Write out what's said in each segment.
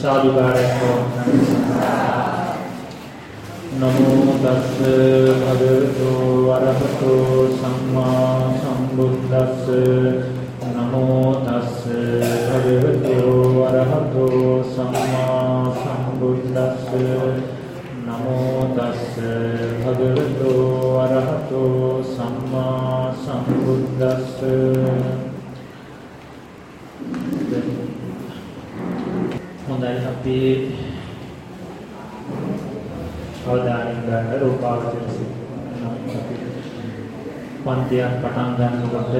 සාදුකාරයක් නමෝ තස්ස භගවතු වරහතෝ සම්මා සම්බුද්දස්ස. නමෝ තස්ස භගවතු වරහතෝ සම්මා සම්බුද්දස්ස. නමෝ තස්ස භගවතු වරහතෝ සම්මා සම්බුද්දස්ස හොඳයි අපි අවධානයෙන් ගන්න රූපාවචර පන්තියක් පටන් ගන්නකොට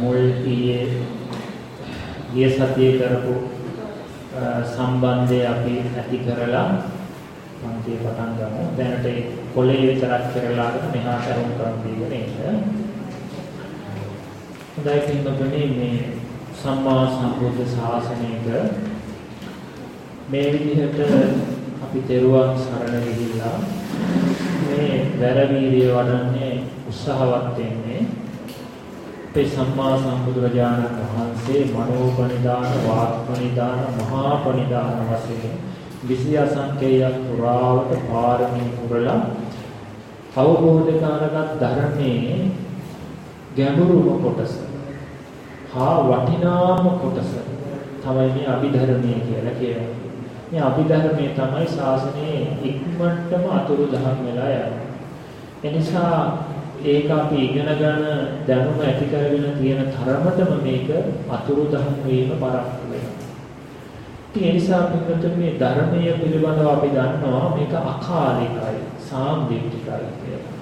මුල් ඊයේ ගිය සතියේ කරපු සම්බන්ධය අපි ඇති කරලා පන්තිය පටන් ගමු. දැනට ඒ කොලේ විතරක් කරලා මෙහාට අරුම් කරන් දීගෙන ඉන්න. හොඳයි පින්වතුනි මේ සම්මා සම්බුද්ධ ශාසනයක මේ විදිහට අපි තෙරුවන් සරණ ගිහිල්ලා මේ වැරවීරිය වඩන්නේ උත්සාහවත් වෙන්නේ අපේ සම්මා සම්බුදුරජාණන් වහන්සේ මනෝපනිදාන වාක්පනිදාන මහාපනිදාන වශයෙන් විසි අසංකේයයක් පුරාවට පාරමී පුරලා අවබෝධ කරගත් ධර්මයේ ගැඹුරුම කොටස හා වටිනාම කොටස තමයි මේ අභිධර්මයේ කියලා කියන්නේ. මේ අභිධර්මයේ තමයි ශාසනයේ ඉක්මනටම අතුරු දහම් වෙලා යන්නේ. එනිසා ඒක අපි ඉගෙන ගන්න දැනුම ඇති කරගෙන තියෙන තරමටම මේක අතුරු දහම් වීම පරක්කු වෙනවා. ඉතින් ඒ නිසා පිටුට මේ ධර්මයේ පිළිබඳව අපි දන්නවා මේක අකාලිකයි, සාම්දිටිකයි කියලා.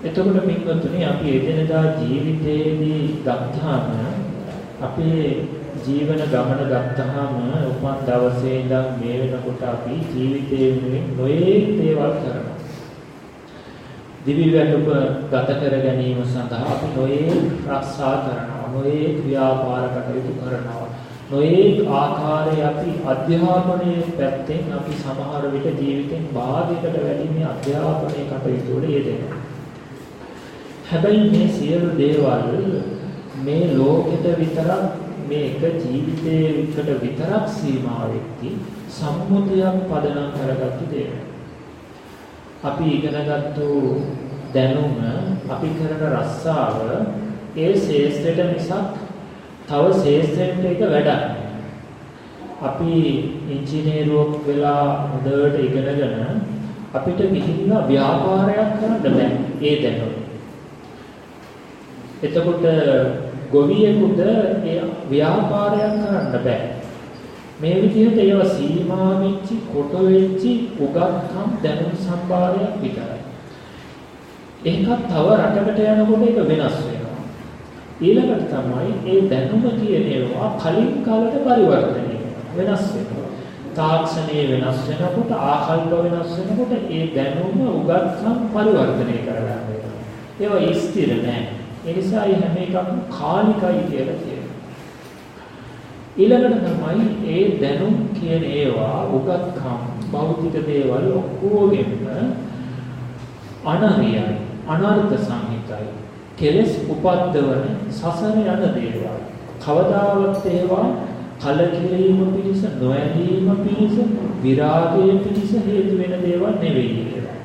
එතකොට පින්වත්නි අපි එදිනදා ජීවිතයේදී ගත්තාම අපේ ජීවන ගමන ගත්තාම උපන් දවසේ ඉඳන් මේ වෙනකොට අපි ජීවිතයේ නොයේ දේවල් කරනවා. දිවි වැටුප ගත කර ගැනීම සඳහා අපි නොයේ රක්ෂා කරනවා. නොයේ ක්‍රියාපාර කටයුතු කරනවා. නොයේ ආකාරයේ අපි අධ්‍යාපනයේ පැත්තෙන් අපි සමහර විට ජීවිතෙන් භාගයකට වැඩි මේ අධ්‍යාපනයේ කටයුතු වල යෙදෙනවා. හැබැයි මේ සියලු දේවල් මේ ලෝකෙට විතරක් මේ එක ජීවිතයකට විතරක් සීමා වෙtti සම්මුතියක් පදනම් කරගත්තු දේවල්. අපි ඉගෙනගත්තු දැනුම අපි කරන රස්සාව ඒ ශේෂ්ත්‍රයට මිසක් තව ශේෂ්ත්‍රයකට එක වැඩක්. අපි ඉංජිනේරුවෙක් වෙලා හොඳට ඉගෙනගෙන අපිට ගිහිල්ලා ව්‍යාපාරයක් කරන්න බෑ ඒ දැනුම. එතකොට ගොවියෙකුට ඒ ව්‍යාපාරයක් කරන්න බෑ. මේ විදිහට ඒව සීමා වෙච්චි, කොට වෙච්චි උගත්කම් දැනුම් සම්භාරයක් විතරයි. ඒකත් තව රටකට යනකොට ඒක වෙනස් වෙනවා. ඊළඟට තමයි ඒ දැනුම කියන ඒවා කලින් කාලට පරිවර්තනය වෙනස් වෙනවා. තාක්ෂණයේ වෙනස් වෙනකොට ආකල්ප වෙනස් වෙනකොට ඒ දැනුම උගත්කම් පරිවර්තනය කරගන්න වෙනවා. ඒවා ස්ථිර නැහැ. ඒ නිසා මේ හැම එකක්ම කාලිකයි කියලා කියනවා. ඊළඟට තමයි ඒ දැනුම් කියන ඒවා උගත්කම් භෞතික දේවල් ඔක්කොගෙම අනරියයි අනර්ථ සංහිතයි කෙලස් උපද්දවන සසර යන දේවල් කවදාවත් ඒවා කලකිරීම පිණිස නොඇලීම පිණිස විරාගය පිණිස හේතු වෙන දේවල් නෙවෙයි කියලා.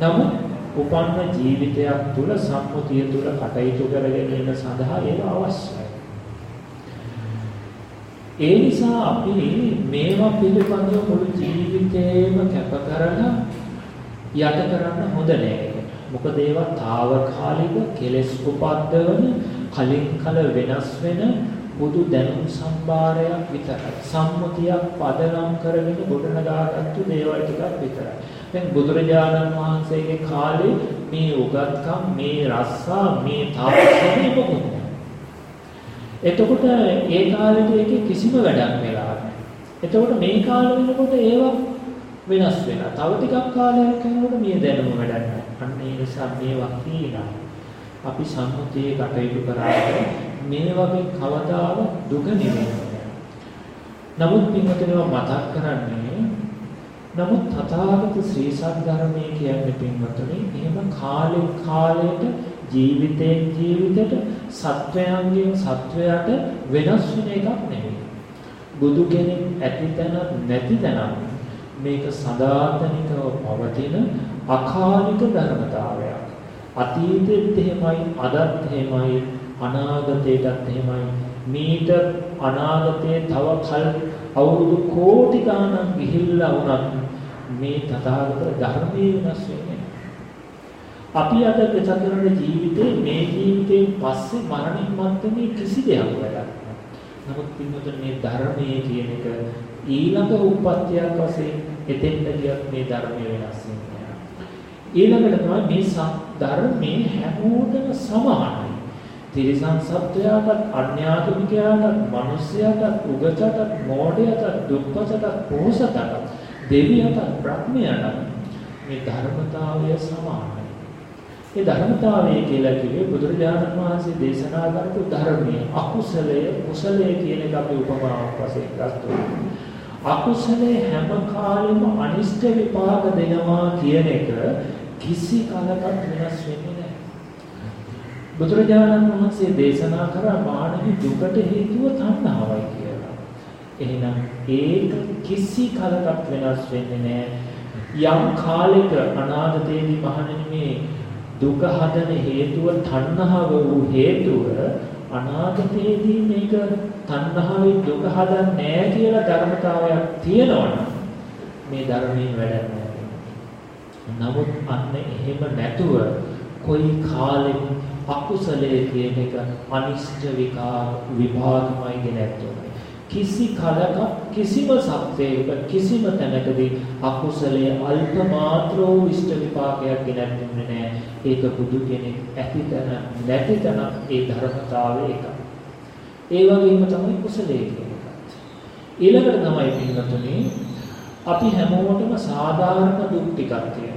නමුත් උපන්න ජීවිතයක් තුළ සම්මුතිය තුළ කටයුතු කරගෙන යන සඳහා ඒක අවශ්‍යයි. ඒ නිසා අපි මේවා පිළිබඳව මුළු ජීවිතේම කැප කරලා යට කරන්න හොඳ නෑ. මොකද ඒවා తాවකාලික කෙලෙස් උපද්දවන කලින් කල වෙනස් වෙන බුදු දැනුම් සම්භාරයක් විතරයි. සම්මුතියක් පදනම් කරගෙන ගොඩනගාගත්තු දේවල් ටිකක් විතරයි. දැන් බුදුරජාණන් වහන්සේගේ කාලේ මේ උගත්කම් මේ රස්සා මේ තාපසනේ මොකුත් එතකොට ඒ කාලේට ඒකේ කිසිම වැඩක් වෙලා නැහැ. එතකොට මේ කාලෙ වෙනකොට ඒවා වෙනස් වෙනවා. තව ටිකක් කාලයක් යනකොට මේ දැනුම වැඩක් නැහැ. අන්න ඒ නිසා මේවා කියනවා. අපි සම්මුතියේ කටයුතු කරාට මේ වගේ කවදාවත් දුක නෙවෙයි. නමුත් පින්වතුනි මතක් කරන්නේ නමුත් තථාගත ශ්‍රී සද්ධර්මයේ කියන්නේ පින්වතුනි එහෙම කාලෙන් කාලයට ජීවිතයෙන් ජීවිතයට සත්වයන්ගෙන් සත්වයට වෙනස් වෙන එකක් නෙවෙයි. බුදු කෙනෙක් ඇති තැනක් නැති තැනක් මේක සදාතනිකව පවතින අකාලික ධර්මතාවයක්. අතීතෙත් එහෙමයි අදත් එහෙමයි අනාගතයටත් එහෙමයි මීට අනාගතයේ තව කල් අවුරුදු කෝටි ගණන් ගිහිල්ලා වුණත් මේ තථාගත ධර්මයේ වෙනස් වෙන්නේ අපි අද ගත කරන ජීවිතේ මේ ජීවිතයෙන් පස්සේ මරණින් මත්තේ කිසි දෙයක් වැඩක් නමුත් පින්වතුනි මේ ධර්මයේ කියන එක ඊළඟ උප්පත්තියක් වශයෙන් එතෙන්ට ගියත් මේ ධර්මය වෙනස් වෙනවා. ඊළඟට තමයි මේ ධර්මයේ හැමෝටම සමානයි. තිරිසන් සත්වයාටත් අන්‍යාගමිකයාටත් මිනිසයාටත් උගතටත් මෝඩයටත් දුප්පතටත් පොහොසතටත් දෙවියන්ටත් බ්‍රහ්මයාටත් මේ ධර්මතාවය සමානයි. ඒ ධර්මතාවය කියලා කිව්වේ බුදුරජාණන් වහන්සේ දේශනා කරපු ධර්මයේ අකුසලය කුසලය කියන එක අපි උපමාවක් වශයෙන් ගත්තා. අකුසලයේ හැම කාලෙම අනිෂ්ට විපාක දෙනවා කියන එක කිසි කලකට වෙනස් වෙන්නේ නැහැ. බුදුරජාණන් වහන්සේ දේශනා කරා මානව දුකට හේතුව තණ්හාවයි කියලා. එහෙනම් ඒක කිසි කලකට වෙනස් වෙන්නේ නැහැ. යම් කාලයක අනාගතයේදී මහණෙනි මේ දුක හදන හේතුව තණ්හාව වූ හේතුව අනාගතයේදී මේක තණ්හාවෙන් දුක හදන්නේ නැහැ කියලා ධර්මතාවයක් තියෙනවනම් මේ ධර්මයෙන් වැඩක් නමුත් අන්න එහෙම නැතුව කොයි කාලෙක අකුසලයේ කියන එක අනිෂ්ට විකාර විභාගමයි ගෙනැත්තොනේ කිසි කලක කිසිම සත්‍යයක කිසිම තැනකදී අකුසලයේ අල්ප මාත්‍ර වූ ඉෂ්ට විපාකයක් ගෙනැත්තුනේ නැහැ. ඒක බුදු කෙනෙක් ඇතිතන නැතිතන ඒ ධර්මතාවය එකයි. ඒ වගේම තමයි කුසලයේ කියන්නේ. ඊළඟට තමයි පින්නතුනේ අපි හැමෝටම සාධාරණ දුක් ටිකක් තියෙනවා.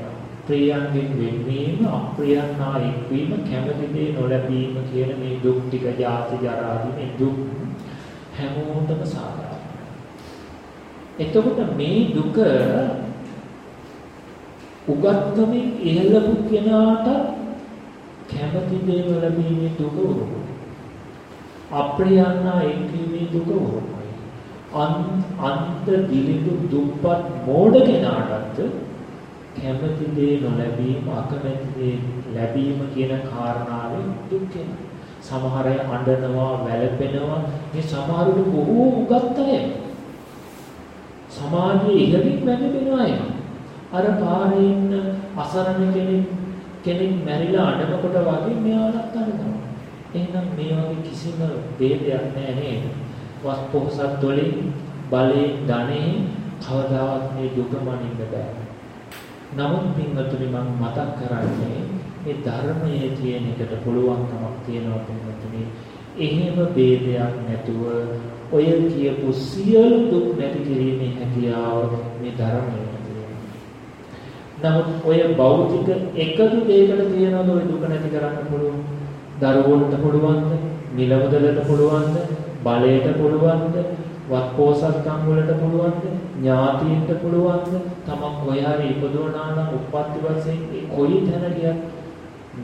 ප්‍රියයන්ගෙන් වෙන්වීම, අප්‍රියන්නා එක්වීම, කැමති දේ නොලැබීම කියන මේ දුක් ටික, ජාති ජරා මේ දුක් හැමෝටම සාධාරණයි. එතකොට මේ දුක උගත්කමින් ඉහළපු කෙනාට කැමති දේ නොලැබීමේ දුක උරුමයි. අප්‍රියන්නා එක්වීමේ දුක උරුමයි. අන්ත දිලිඳු දුප්පත් මෝඩ කෙනාටත් කැමති දේ නොලැබීම අකමැති දේ ලැබීම කියන කාරණාවෙන් දුක් වෙනවා. සමහර අය අඬනවා, වැළපෙනවා. මේ සමහරුට බොහෝ උගත් අය. සමාජයේ ඉහළින් වැළපෙන අය. අර පාරේ ඉන්න අසරණ කෙනෙක් කෙනෙක් මැරිලා අඬනකොට වගේ මෙයාලත් අඬනවා. එහෙනම් මේ වගේ කිසිම ભેදයක් නැහැ නේද? වස් පොහසත් වලින් බලේ ධනෙ කවදාවත් මේ දුක මනින්න බෑ. නමුත් පින්වතුනි මම මතක් කරන්නේ මේ ධර්මයේ කියන එකට පුළුවන්කමක් තියෙනවා පින්වතුනි. එහෙම ભેදයක් නැතුව ඔය කියපු සියලු දුක් නැති කිරීමේ හැකියාව මේ ධර්මයේ නමුත් ඔය භෞතික එකදු දෙයකට තියනවද ඔය දුක නැති කරන්න පුළුවන්? දරුවන්ට පුළුවන්ද? මිලමුදලට පුළුවන්ද? බලයට පුළුවන්ද? වත්පෝසත්කම් වලට පුළුවන්ද? ඥාතීන්ට පුළුවන්ද? තමන් කොහේ හරි ඉපදුණා නම් උප්පත්ති වශයෙන් ඒ කොයි තැන ගියත්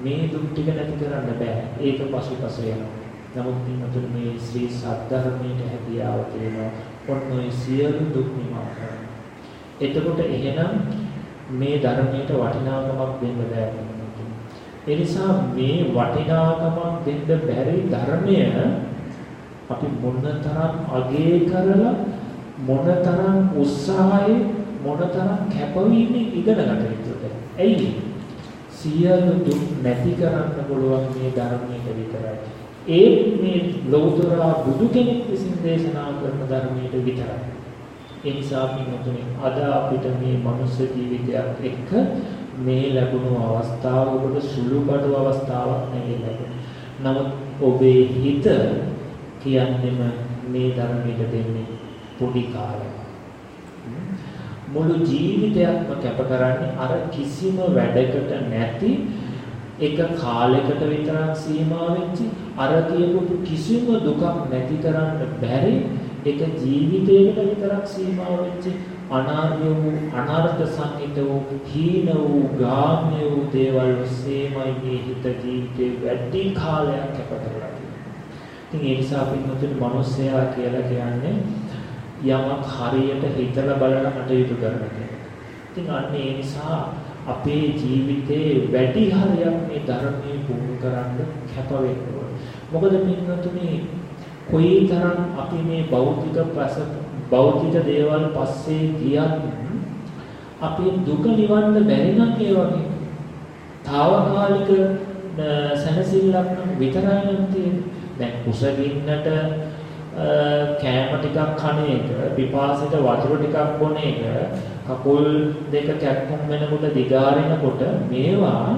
මේ දුක් ටික නැති කරන්න බෑ. ඒක පසුපස යනවා. නමුත් පින්වතුනි මේ ශ්‍රී සද්ධර්මයේ හැකියාව තියෙනවා. ඔන්න ඔය සියලු දුක් නිවා කරන්න. එතකොට එහෙනම් මේ ධර්මයට වටිනාකමක් දෙන්න බෑ ඒ නිසා මේ වටිනාකමක් දෙන්න බැරි ධර්මය අපි මොනතරම් අගේ කරලා මොනතරම් උත්සාහයෙන් මොනතරම් කැපවීමෙන් ඉගෙන ගන්න යුතුද? ඇයි? සියලු දුක් නැති කරන්න පුළුවන් මේ ධර්මයට විතරයි. ඒ මේ ලෞතර බුදු කෙනෙක් විසින් දේශනා කරන ධර්මයට විතරයි. ඒ නිසා පින්වතුනි අද අපිට මේ මනුස්ස ජීවිතයක් එක්ක මේ ලැබුණු අවස්ථාව ඔබට සුළුබඩු අවස්ථාවක් නෙවෙයි ලැබුණේ. නමුත් ඔබේ හිත කියන්නේම මේ ධර්මයට දෙන්නේ පොඩි කාලයක්. මුළු ජීවිතයක්ම කැප කරන්නේ අර කිසිම වැඩකට නැති එක කාලයකට විතරක් සීමා වෙච්ච අර කියපු කිසිම දුකක් නැති කරන්න බැරි එක ජීවිතයකට විතරක් සීමා වෙච්ච අනාර්ය වූ අනර්ථ සංහිත වූ හීන වූ ගාම්‍ය වූ දේවල් ඔස්සේමයි මේ හිත ජීවිතේ වැඩි කාලයක් කැප කරලා තියෙන්නේ. ඉතින් ඒ නිසා අපි මුතුන් මිනිස්සයා කියලා කියන්නේ යමක් හරියට හිතලා බලලා කටයුතු කරන කෙනෙක්. ඉතින් අන්න ඒ නිසා අපේ ජීවිතේ වැඩි හරියක් මේ ධර්මයේ පුහුණු කරන්න කැප වෙන්න මොකද පින්වතුනි කොයිතරම් අපි මේ භෞතික පස භෞතික දේවල් පස්සේ ගියත් අපි දුක නිවන්න බැරි නම් ඒ වගේ తాවකාලික සැනසෙල්ලක් නම් විතරයි නම් තියෙන්නේ. දැන් කුසගින්නට කෑම ටිකක් කන එක, පිපාසයට වතුර ටිකක් බොන එක, කකුල් දෙක කැක්කුම් වෙනකොට දිගාරිනකොට මේවා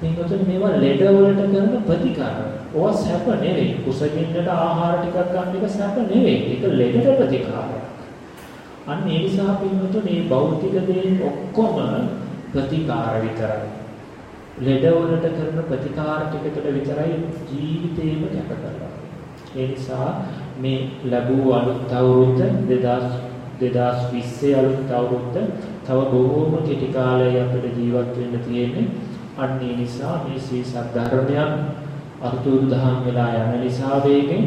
පින්වතුනි මේවා ලෙඩ වලට කරන ප්‍රතිකාර. ඕවා සැප නෙවෙයි. කුසගින්නට ආහාර ටිකක් ගන්න එක සැප නෙවෙයි. ඒක ලෙඩට ප්‍රතිකාරයක්. අන්න ඒ නිසා පින්වතුනි මේ භෞතික දේ ඔක්කොම ප්‍රතිකාර විතරයි. ලෙඩවලට කරන ප්‍රතිකාර ටිකකට විතරයි ජීවිතේම කැප කරලා. ඒ නිසා මේ ලැබූ අලුත් අවුරුද්ද 2020 අලුත් අවුරුද්ද තව බොහෝම කෙටි කාලයක් අපිට ජීවත් වෙන්න තියෙන්නේ. අන්න ඒ නිසා මේ සී සද්ධර්මයන් අර්ථුරු දහම් වෙලා යන නිසා වේගෙන්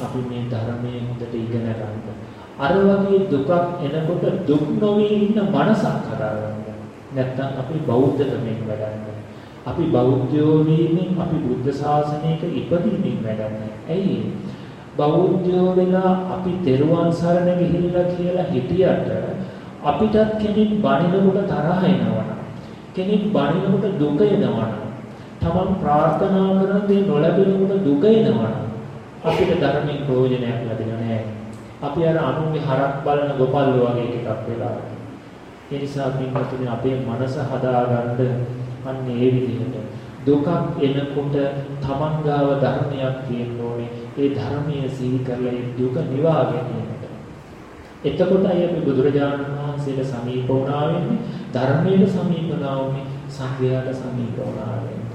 අපි මේ ධර්මයේ හොඳට ඉගෙන ගන්න. අර වගේ දුකක් එනකොට දුක් නොවී ඉන්න මනසක් හදාගන්න. නැත්තම් අපි බෞද්ධකමෙන් වැඩන්නේ. අපි බෞද්ධයෝ වීමෙන් අපි බුද්ධ ශාසනයක ඉපදීමෙන් වැඩන්නේ. ඇයි? බෞද්ධයෝ වෙලා අපි තෙරුවන් සරණ ගිහිල්ලා කියලා හිටියට අපිටත් කෙනෙක් බණිනකොට තරහ එනවා. කෙනෙක් බණිනකොට දුක එනවා. තමන් ප්‍රාර්ථනා කරන දේ නොලැබෙනකොට දුක එනවා. අපිට ධර්මයෙන් ප්‍රයෝජනයක් ලැබෙන්නේ නැහැ. අපි අර අනුන්ගේ හරක් බලන ගොපල්ලෝ වගේ එකක් වෙලා. ඒ නිසා පින්වතුනි අපේ මනස හදාගන්න අන්න ඒ විදිහට දුකක් එනකොට තමන් ගාව ධර්මයක් තියෙන්න ඕනේ. ඒ ධර්මයේ සිහි කරලා ඒ දුක නිවා ගැනීමට. එතකොටයි අපි බුදුරජාණන් වහන්සේට සමීප වුණා වෙන්නේ, ධර්මයට සමීප වුණා වෙන්නේ, සංඝයාට සමීප වුණා වෙන්නේ.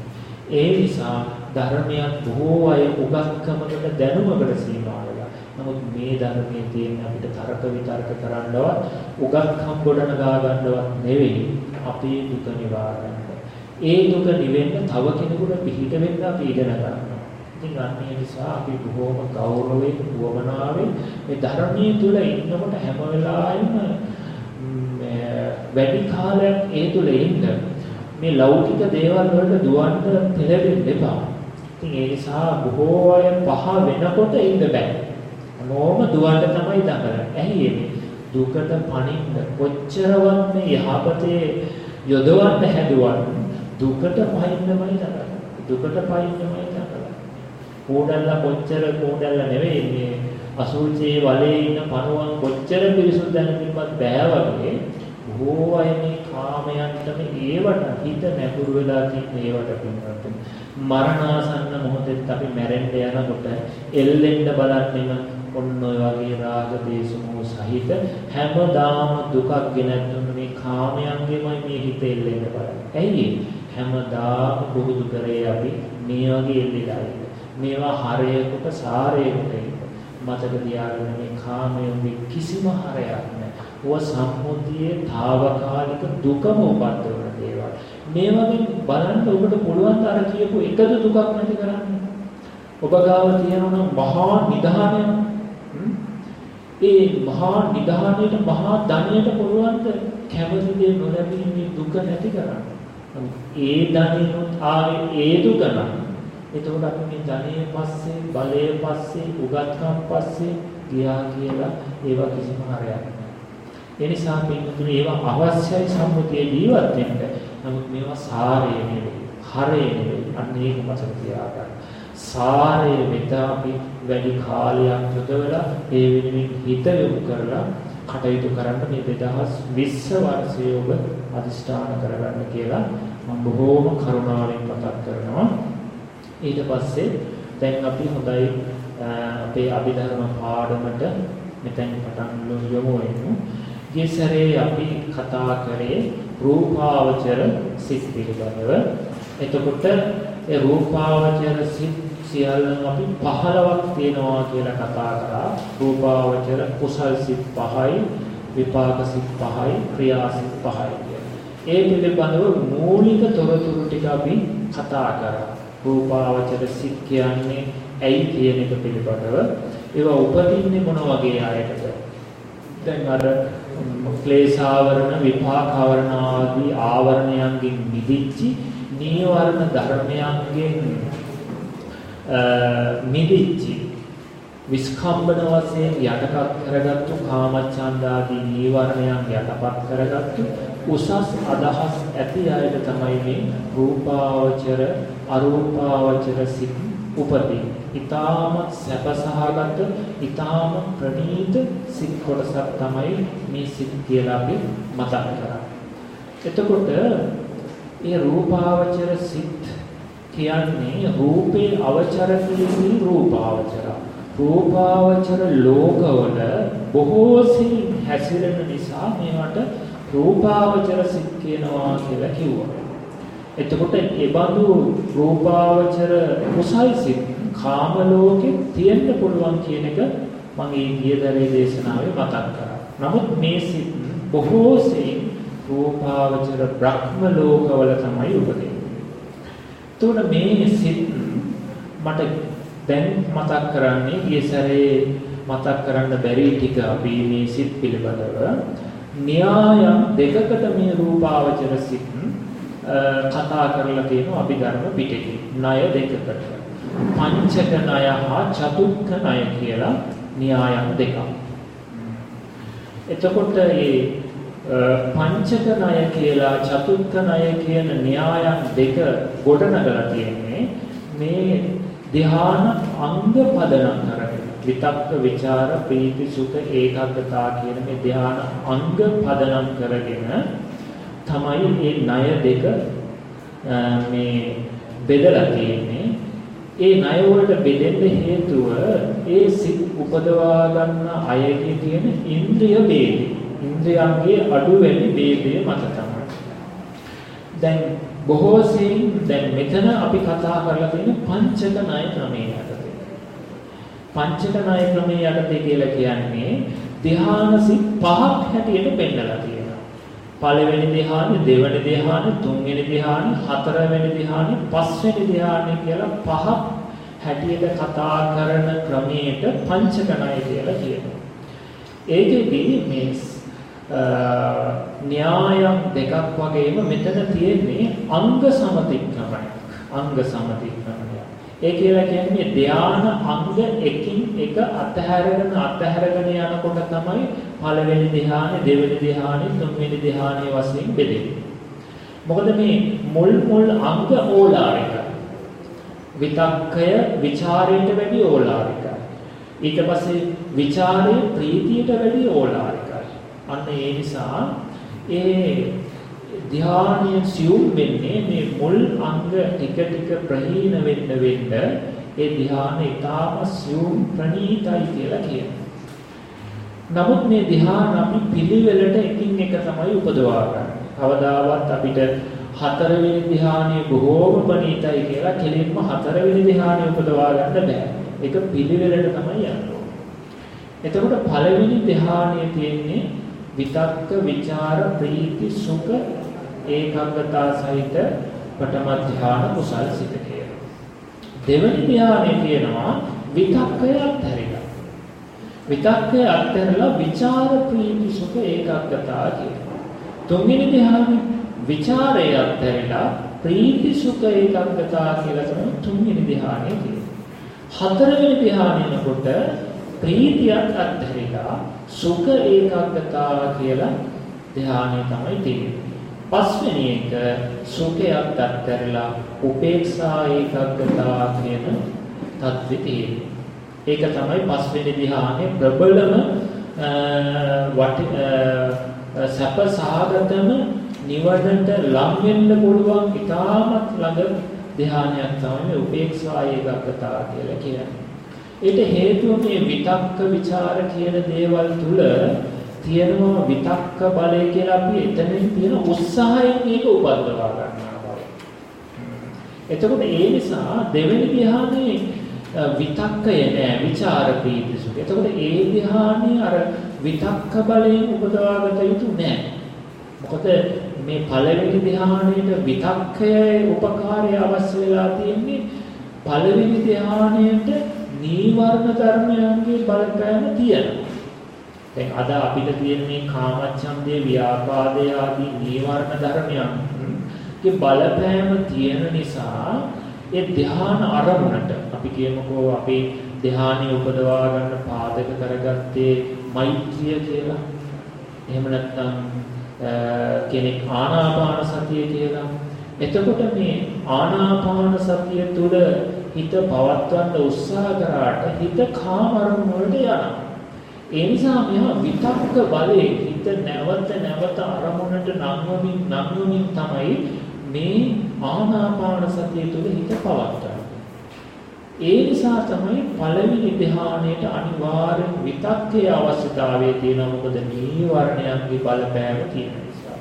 ඒ නිසා ධර්මයක් බොහෝ අය උගත්කමකට දැනුමකට සීමා වෙලා. නමුත් මේ ධර්මයේ තියෙන අපිට තර්ක විතර්ක කරන්නවත් උගත්කම් ගොඩනගා ගන්නවත් නෙවෙයි අපේ දුක නිවාරණය. ඒ දුක නිවෙන්න තව කෙනෙකුට පිහිට වෙන්න අපි ඉගෙන ගන්නවා. ඉතින් අන්නේ නිසා අපි බොහෝම ගෞරවයෙන් වමනාවෙන් මේ ධර්මයේ තුල ඉන්නකොට හැම වෙලාවෙම වැඩි කාලයක් ඒ තුල ඉන්න මේ ලෞකික දේවල් වලට දුවන්න පෙළෙන්න එපා. ඉතින් ඒ නිසා බොහෝ අය පහ වෙනකොට ඉන්න බෑ. මොනෝම දුවන්න තමයි දඟලන්නේ. ඇයි දුකට පණින්න කොච්චරවත් මේ යහපතේ යොදවන්න හැදුවත් දුකට පයින්නමයි කරන්නේ. දුකට පයින්නමයි කරන්නේ. කෝඩල්ල කොච්චර කෝඩල්ල නෙවෙයි මේ අසුචේ වලේ ඉන්න පණුවන් කොච්චර පිරිසුදු දැනගන්නවත් බෑ වගේ බොහෝ අය මේ කාමයන්ටම ඒවට හිත නැඹුරු වෙලා තියෙන ඒවට පින්නත් මරණාසන්න මොහොතෙත් අපි මැරෙන්න යනකොට එල්ලෙන්න බලන්නෙම ඔන්න ඔය වගේ රාග දේශමෝ සහිත හැමදාම දුකක් ගෙනත් මේ කාමයන්ගෙමයි මේ හිත එල්ලෙන්න බලන්නේ. ඇයි හැමදාම පුරුදු කරේ අපි මේ වගේ එල්ලලා ඉන්න. මේවා හරයකට සාරයකට ඉන්න. මතක තියාගන්න මේ කාමයේ කිසිම හරයක් නැහැ. ඔය සම්මුතියේ తాවකාලික දුකම උපද්දවන දේවල්. මේ වගේ බලන්න ඔබට පුළුවන් අර කියපු එකද දුකක් නැති කරන්න. ඔබ ගාව තියෙනවා මහා නිධානය. ඒ මහා නිධානයට මහා ධනයට පුළුවන් කැමති දේ නොලැබීමේ දුක නැති කරන්න. ඒ ධනෙනුත් ආවේ ඒ දුක නම් එතකොට අපි මේ ධනෙ පස්සේ බලය පස්සේ උගත්කම් පස්සේ ගියා කියලා ඒවා කිසිම හරයක් නැහැ. ඒ නිසා පින්තුනේ ඒවා අවශ්‍යයි සම්මුතියේ ජීවත් වෙන්න. නමුත් මේවා සාරය නෙවෙයි, හරය නෙවෙයි. අන්න ඒක මතක තියාගන්න. සාරය වෙත අපි වැඩි කාලයක් යොදවලා ඒ වෙනුවෙන් හිත යොමු කරලා කටයුතු කරන්න මේ 2020 වර්ෂයේ ඔබ අදිෂ්ඨාන කරගන්න කියලා මම බොහෝම කරුණාවෙන් මතක් කරනවා. ඊට පස්සේ දැන් අපි හොඳයි අපේ අභිධර්ම පාඩමට මෙතෙන් පටන් යමු වෙනු. ගියසරේ අපි කතා කරේ රූපාවචර සිත් පිළිබඳව. එතකොට ඒ රූපාවචර සිත් සියල්ලම අපි 15ක් තියෙනවා කියලා කතා කරා. රූපාවචර කුසල් සිත් 5යි, විපාක සිත් 5යි, ක්‍රියා සිත් 5යි ඒ පිළිබඳව මූලික තොරතුරු ටික අපි කතා කරා. රූපාවචර සිත් කියන්නේ ඇයි කියන එක පිළිබඳව ඒවා උපදින්නේ මොන වගේ අයටද? දැන් අර ක්ලේශාවරණ විපාකාවරණ ආදී ආවරණයන්ගෙන් මිදිච්චි නීවරණ ධර්මයන්ගෙන් මිදිච්චි විස්කම්බන වශයෙන් යටපත් කරගත්තු කාමච්ඡන්දාදී නීවරණයන් යටපත් කරගත්තු උසස් අදහස් ඇති අයට තමයි මේ රූපාවචර අරූපාවචර සිත් උපදී. ඊටාම සැපසහගත ඊටාම ප්‍රණීත සිත් කොටසක් තමයි මේ සිත් කියලා අපි මතක් කරන්නේ. එතකොට මේ රූපාවචර සිත් කියන්නේ රූපේ අවචර කිරීමේ රූපාවචරය. රූපාවචර ලෝකවල බොහෝ සෙයින් හැසිරෙන නිසා මේවට රූපාවචර සිත් කියනවා කියලා කිව්වා. එතකොට ඒ බඳු රූපාවචර කුසල් සිත් කාම ලෝකෙ තියෙන්න පුළුවන් කියන එක මම ඒ ගියදරේ දේශනාවේ මතක් කරා. නමුත් මේ සිත් බොහෝ සෙයින් රූපාවචර බ්‍රහ්ම ලෝකවල තමයි උපදින්නේ. එතකොට මේ සිත් මට දැන් මතක් කරන්නේ ගිය සැරේ මතක් කරන්න බැරි ටික අපි මේ සිත් පිළිබඳව න්‍යාය දෙකකට මේ රූපාවචර සිත් කතා කරලා තියෙනවා අභිධර්ම පිටකේ. ණය දෙකකට. පංචක ණය හා චතුක්ක ණය කියලා න්‍යායන් දෙකක්. එතකොට මේ පංචක ණය කියලා චතුක්ක ණය කියන න්‍යායන් දෙක ගොඩනගලා තියෙන්නේ මේ ධ්‍යාන අංග පදනම් කරගෙන. විතක්ක ਵਿਚාර ප්‍රීති සුඛ ඒකාග්‍රතා කියන මේ ධාන අංග පදනම් කරගෙන තමයි මේ ණය දෙක මේ බෙදලා තියෙන්නේ. ඒ ණය වලට බෙදෙන්න හේතුව ඒ සිත් උපදවා ගන්න අයගේ තියෙන ඉන්ද්‍රිය වේගය ඉන්ද්‍රියන්ගේ අඩු වෙන වේගය මත තමයි. දැන් බොහෝ සෙයින් දැන් මෙතන අපි කතා කරලා තියෙන පංචක ණය ක්‍රමයේ හැටතේ පංචක ණය ක්‍රමය යටතේ කියලා කියන්නේ ධ්‍යාන සිත් පහක් හැටියට පෙන්නලා තියෙනවා. පළවෙනි ධ්‍යානෙ, දෙවෙනි ධ්‍යානෙ, තුන්වෙනි ධ්‍යානෙ, හතරවෙනි ධ්‍යානෙ, පස්වෙනි ධ්‍යානෙ කියලා පහක් හැටියට කතා කරන ක්‍රමයට පංචකණය කියලා කියනවා. ඒකෙදී මේ න්‍යායම් දෙකක් වගේම මෙතන තියෙන්නේ අංග සමතික්‍රමයක්. අංග සමතික්‍රමයක්. ඒ කියලා කියන්නේ ධාන අංග එකින් එක අතහැරගෙන අතහැරගෙන යනකොට තමයි පළවෙනි ධානය, දෙවෙනි ධානය, තුන්වෙනි ධානය වශයෙන් බෙදෙන්නේ. මොකද මේ මුල් මුල් අංග ඕලාරික. විතක්කය ਵਿਚාරයට වැඩි ඕලාරිකයි. ඊට පස්සේ ਵਿਚාරය ප්‍රීතියට වැඩි ඕලාරිකයි. අන්න ඒ නිසා ඒ ධානය සියුම් වෙන්නේ මේ මුල් අංග ටික ටික ප්‍රහීන වෙන්න වෙන්න ඒ ධානය ඊටාම සියුම් ප්‍රණීතයි කියලා කියනවා. නමුත් මේ ධාන අපි පිළිවෙලට එකින් එක තමයි උපදවා ගන්න. කවදාවත් අපිට හතරවෙනි ධානය බොහෝම ප්‍රණීතයි කියලා කෙලින්ම හතරවෙනි ධානය උපදවා ගන්න බෑ. ඒක පිළිවෙලට තමයි යන්නේ. එතකොට පළවෙනි ධානයේ තියෙන්නේ විතක්ක, ਵਿਚාර, ප්‍රීති, සුඛ ඒකාග්‍රතාව සහිත පඨම ධ්‍යාන කුසල් සිත කියලා. දෙවනි ධ්‍යානයේ තියෙනවා විතක්කය අත්හැරිලා. විතක්කය අත්හැරලා විචාර ප්‍රීති සුඛ ඒකාග්‍රතාව කියනවා. තුන්වෙනි ධ්‍යානයේ විචාරය අත්හැරිලා ප්‍රීති සුඛ ඒකාග්‍රතාව කියලා තමයි තුන්වෙනි ධ්‍යානයේ තියෙන්නේ. හතරවෙනි ධ්‍යානයනකොට ප්‍රීතියත් අත්හැරිලා සුඛ ඒකාග්‍රතාව කියලා ධ්‍යානය තමයි තියෙන්නේ. පස්වෙනි එක සුඛයක් අත්හැරලා උපේක්ෂා ඒකාග්‍රතාව කියන தත්ති තියෙනවා. ඒක තමයි පස්වෙනි ධ්‍යානයේ ප්‍රබලම සැප සහගතම නිවනට ලම් වෙන්න පුළුවන් ඉතාමත් ළඟ ධ්‍යානයක් තමයි උපේක්ෂා ඒකාග්‍රතාව කියලා කියන්නේ. ඒට හේතුව මේ විතක්ක ਵਿਚාර කියන දේවල් තුල තියෙනවා විතක්ක බලය කියලා අපි එතනින් තියෙන උත්සාහයෙන් මේක උපද්දවා ගන්නවා බව. එතකොට ඒ නිසා දෙවෙනි ධ්‍යානයේ විතක්කය නෑ ਵਿਚාර ප්‍රීතිසුඛ. එතකොට ඒ ධ්‍යානයේ අර විතක්ක බලයෙන් උපදවාගත යුතු නෑ. මොකද මේ පළවෙනි ධ්‍යානයේ විතක්කයේ උපකාරය අවශ්‍ය වෙලා තියෙන්නේ පළවෙනි ධ්‍යානයේට නීවරණ ධර්මයන්ගේ බලපෑම තියෙනවා. දැන් අද අපිට තියෙන මේ කාමච්ඡන්දේ ව්‍යාපාදේ ආදී නීවරණ ධර්මයන් ගේ බලපෑම තියෙන නිසා ඒ ධ්‍යාන අරමුණට අපි කියමුකෝ අපි ධ්‍යානිය උපදවා ගන්න පාදක කරගත්තේ මෛත්‍රිය කියලා. එහෙම නැත්නම් කෙනෙක් ආනාපාන සතිය කියලා. එතකොට මේ ආනාපාන සතිය තුළ හිත පවත්වන්න උත්සාහ කරාට හිත කාම අරමුණ වලට යනවා. ඒ නිසා මෙහා විතක්ක බලේ හිත නැවත නැවත අරමුණට නංවමින් නංවමින් තමයි මේ ආනාපාන සතිය තුළ හිත පවත්වන්නේ. ඒ නිසා තමයි පළවෙනි ධ්‍යානයට අනිවාර්යෙන් විතක්කේ අවශ්‍යතාවය තියෙනවා මොකද නීවරණයන්ගේ බලපෑම තියෙන නිසා.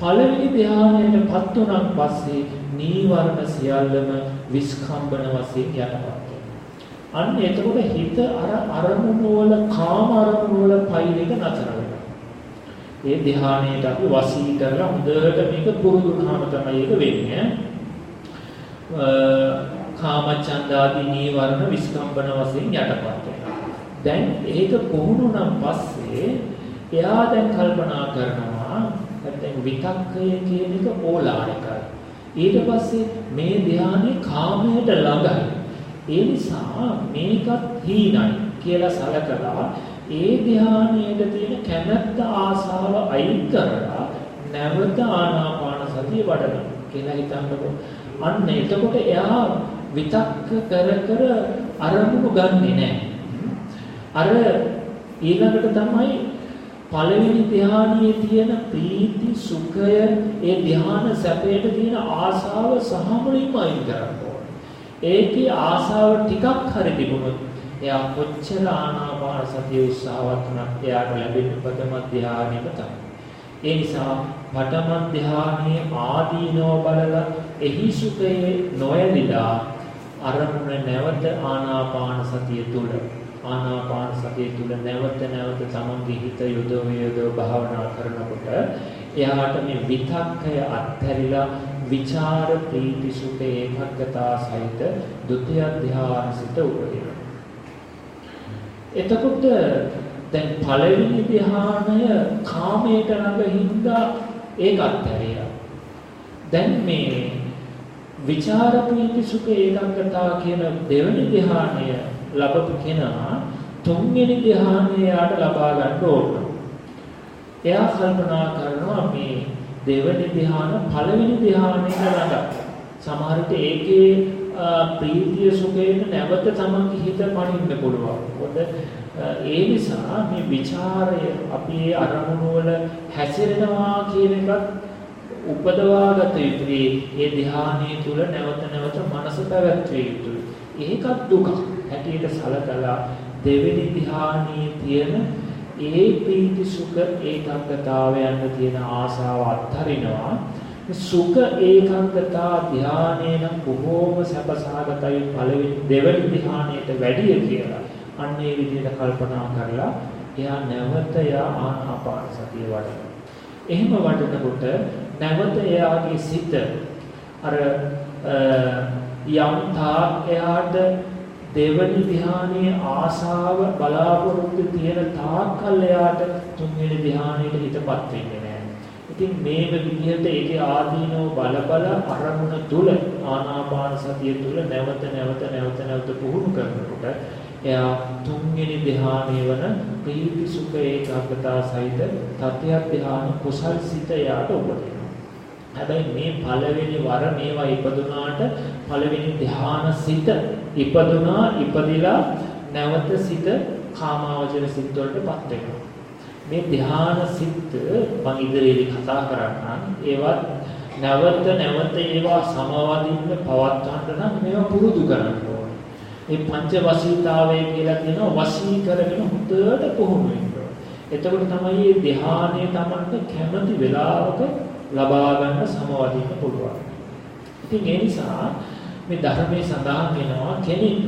පළවෙනි ධ්‍යානයටපත් උනන් පස්සේ නීවරණ සියල්ලම විස්කම්බන වශයෙන් යටපත් අන්න එතකොට හිත අර අරමුණු වල කාම අරමුණු වල පයින් එක නතර වෙනවා. ඒ ධ්‍යානයට අපි වසී කරලා හොඳට මේක පුරුදු වුණාම තමයි ඒක වෙන්නේ. කාමචන්දාදී නීවරණ විස්කම්බන වශයෙන් යටපත් වෙනවා. දැන් ඒක පුහුණු නම් පස්සේ එයා දැන් කල්පනා කරනවා නැත්නම් විතක්කය කියන එක ඕලාරිකයි. ඊට පස්සේ මේ ධානයේ කාමයට ළඟයි. ඒ නිසා මේකත් හීනයි කියලා සලකලා ඒ ධානයේද තියෙන කැමැත්ත ආසාව අයින් කරලා නැවත ආනාපාන සතිය වඩනවා කියලා හිතන්නකො. අන්න එතකොට එයා විතක්ක කර කර අරමුණු ගන්නෙ නැහැ. අර ඊළඟට තමයි පළවෙනි ධානයේ තියෙන ප්‍රීති සුඛය ඒ ධාන සැපයට තියෙන ආසාව සහ මුලින්ම අයින් කරන්න ඕනේ. ඒකේ ආසාව ටිකක් හරි තිබුණොත් එයා කොච්චර ආනාපාන සතිය උත්සාහවත් වුණත් එයාට ලැබෙන්නේ ප්‍රථම ධානයක තමයි. ඒ නිසා පඨම ධානයේ ආදීනව බලලා එහි සුඛයේ නොයලිලා අරමුණ නැවත ආනාපාන සතිය තුල ආනාපාන සතිය තුල නැවත නැවත තමන්ගේ හිත යොදව යොදව භාවනා කරනකොට එයාට මේ විතක්කය අත්හැරිලා විචාර ප්‍රීති සුඛ ඒකග්ගතා සහිත ဒုတိ ය ධ්‍යාන සිත උපදිනවා. එතකොට දැන් පළවෙනි ධ්‍යානය කාමයට ළඟ හින්දා ඒක අත්හැරියා. දැන් මේ විචාර ප්‍රීති සුඛ ඒකාග්‍රතාව කියන දෙවෙනි ධ්‍යානය ලැබපු කෙනා තුන්වෙනි ධ්‍යානයට ලබා ගන්න ඕන. එයා කල්පනා කරනවා මේ දෙවෙනි ධ්‍යාන පළවෙනි ධ්‍යානයට ළඟ. සමහර විට ඒකේ ප්‍රීතිය සුඛයෙන් නැවත තමන්ගේ හිත පණින්න පුළුවන්. මොකද ඒ නිසා මේ ਵਿਚාරය අපේ අරමුණු වල හැසිරෙනවා කියන එකත් උපදවාගත යුතුයි. ඒ ධානයේ තුල නැවත නැවත මනස පැවැත්විය යුතුයි. ඒකත් දුක. හැටියට සලකලා දෙවෙනි ධානයේ තියෙන ඒ ප්‍රීති සුඛ ඒකාග්‍රතාවයන් තියෙන ආසාව අත්හරිනවා. සුඛ ඒකාග්‍රතා ධානයේ නම් බොහෝම සැපසහගතයි පළවෙනි දෙවෙනි ධානයට වැඩිය කියලා. අන්න ඒ විදිහට කල්පනා කරලා එයා නැවත යා ආනාපාන සතිය වඩනවා. එහෙම වඩනකොට නැවත එයාගේ සිත අර යම් තාක් එයාට දෙවනි ධ්‍යානයේ ආශාව බලාපොරොත්තු තියෙන තාක්කල් එයාට තුන්වෙනි ධ්‍යානයට හිතපත් වෙන්නේ නැහැ. ඉතින් මේ විදිහට ඒකේ ආදීනව බල බල අරමුණ තුල ආනාපාන සතිය තුල නැවත නැවත නැවත නැවත පුහුණු කරනකොට එයා තුන්වෙනි ධ්‍යානය වන ප්‍රීති සුඛ ඒකාග්‍රතාව සහිත තත්ත්‍ය ධ්‍යාන කුසල් සිත එයාට උපදිනවා. හැබැයි මේ පළවෙනි වර මේවා ඉපදුනාට පළවෙනි ධ්‍යාන සිත ඉපදුනා ඉපදිලා නැවත සිත කාමාවචර සිත් වලටපත් වෙනවා. මේ ධ්‍යාන සිත් මම ඉදිරියේදී කතා කරන්නම් ඒවත් නැවත නැවත ඒවා සමවදින්න පවත්වන්න නම් මේවා පුරුදු කරන්න ඕනේ. මේ පංච වසීතාවය කියලා කියනවා වසී කරගෙන හොඳට පුහුණු වෙන්න. එතකොට තමයි මේ ධ්‍යානයේ Tamanට කැමති වෙලාවක ලබා ගන්න සමවදින්න පුළුවන්. ඉතින් ඒ නිසා මේ ධර්මයේ සඳහන් වෙනවා කෙනෙක්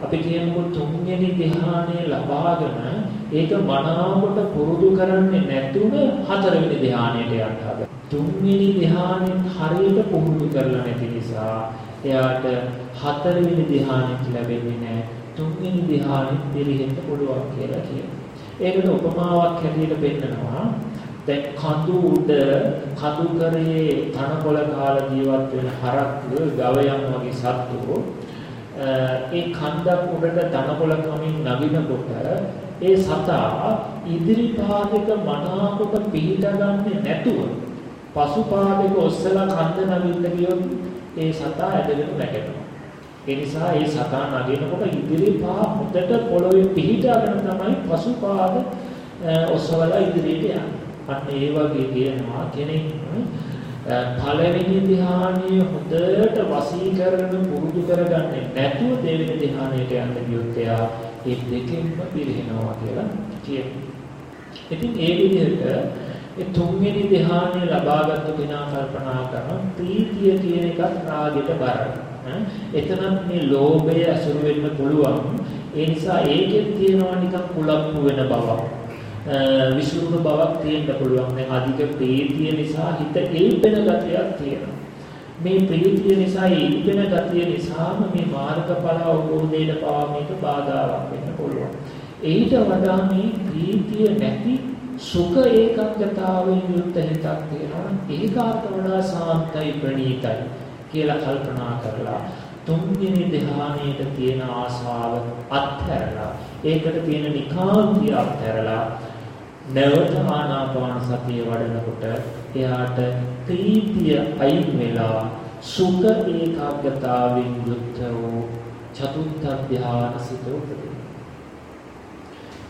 අපි කියනකොට තුන්වෙනි ධ්‍යානය ලබාගෙන ඒක මනාවට පුරුදු කරන්නේ නැතුව හතරවෙනි ධ්‍යානයට යන්න හදන. තුන්වෙනි ධ්‍යානෙත් හරියට පුරුදු කරලා නැති නිසා එයාට හතරවෙනි ධ්‍යානෙත් ලැබෙන්නේ නැහැ. තුන්වෙනි ධ්‍යානෙත් පිළිහෙන්න පුළුවන් කියලා කියනවා. ඒකට උපමාවක් හැටියට පෙන්නනවා දැන් කඳු උඩ කඳු කරේ තනකොළ කාලා ජීවත් වෙන හරක් ගවයන් වගේ සත්තු ඒ කන්දක් උඩට තනකොළ කමින් නගිනකොට ඒ සතා ඉදිරි පාදක මනාකොට පිහිටගන්නේ නැතුව පසු පාදක ඔස්සලා කන්ද නගින්න ගියොත් ඒ සතා ඇදගෙන වැටෙනවා. ඒ නිසා ඒ සතා නගිනකොට ඉදිරි පා හොඳට පොළොවේ පිහිටාගෙන තමයි පසු පාද ඔස්සවලා ඉදිරියට යන්නේ. අන්න ඒ වගේ කියනවා කෙනෙක් පළවෙනි ධ්‍යානයේ හොඳට වසී කරගෙන පුරුදු කරගන්නේ නැතුව දෙවෙනි ධ්‍යානයට යන්න ගියොත් එයා ඒ දෙකෙන්ම පිරිනවනවා කියලා කියනවා. ඉතින් ඒ විදිහට ඒ තුන්වෙනි ධ්‍යානය ලබාගත් කෙනා කල්පනා කරන ප්‍රීතිය කියන එකත් රාගයට බරයි. එතනත් මේ ලෝභය අසුරු වෙන්න පුළුවන්. ඒ නිසා ඒකෙත් තියෙනවා නිකන් කුලප්පු වෙන බවක්. විසුරුණු බවක් තියෙන්න පුළුවන්. දැන් අධික ප්‍රීතිය නිසා හිත එල්බෙන ගතියක් තියෙනවා. මේ ප්‍රීතිය නිසා එල්බෙන ගතිය නිසාම මේ මාර්ගඵල අවබෝධයට පාව මේක බාධාවක් වෙන්න පුළුවන්. ඊට වඩා මේ ප්‍රීතිය නැති සුඛ ඒකාග්‍රතාවයෙන් යුක්ත හිතක් තියෙනවා. ඒකාර්ථ වඩා සාන්තයි ප්‍රණීතයි කියලා කල්පනා කරලා තුන්වෙනි ධ්‍යානයේ තියෙන ආශාව අත්හැරලා ඒකට තියෙන නිකාන්තිය අත්හැරලා නැවත ආනාපාන සතිය වඩනකොට එයාට ප්‍රීතිය අයින් වෙලා සුඛ ඒකාග්‍රතාවෙන් යුක්ත වූ චතුත්ථ ධ්‍යාන සිත උපදින.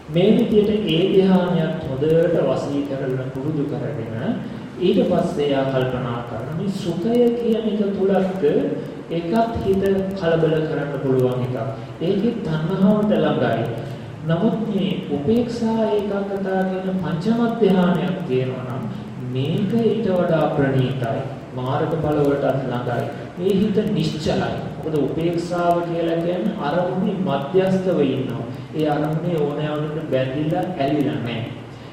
මේ විදිහට ඒ ධ්‍යානයත් හොඳට වසී කරගෙන පුරුදු කරගෙන ඊට පස්සේ එයා කල්පනා කරන මේ සුඛය කියන එක තුලත් ඒකත් හිත කලබල කරන්න පුළුවන් එකක්. ඒකේ තණ්හාවට ළඟයි. නමුත් මේ උපේක්ෂා ඒකාග්‍රතාව කියන පංචම ධානයක් තියෙනවා නම් මේක ඊට වඩා ප්‍රණීතයි. මාර්ගඵල වලට ළඟයි. මේ හිත නිශ්චලයි. මොකද උපේක්ෂාව කියලා කියන්නේ අරමුණේ මධ්‍යස්තව ඉන්නවා. ඒ අරමුණේ ඕනෑවකට බැඳිලා ඇලිලා නැහැ.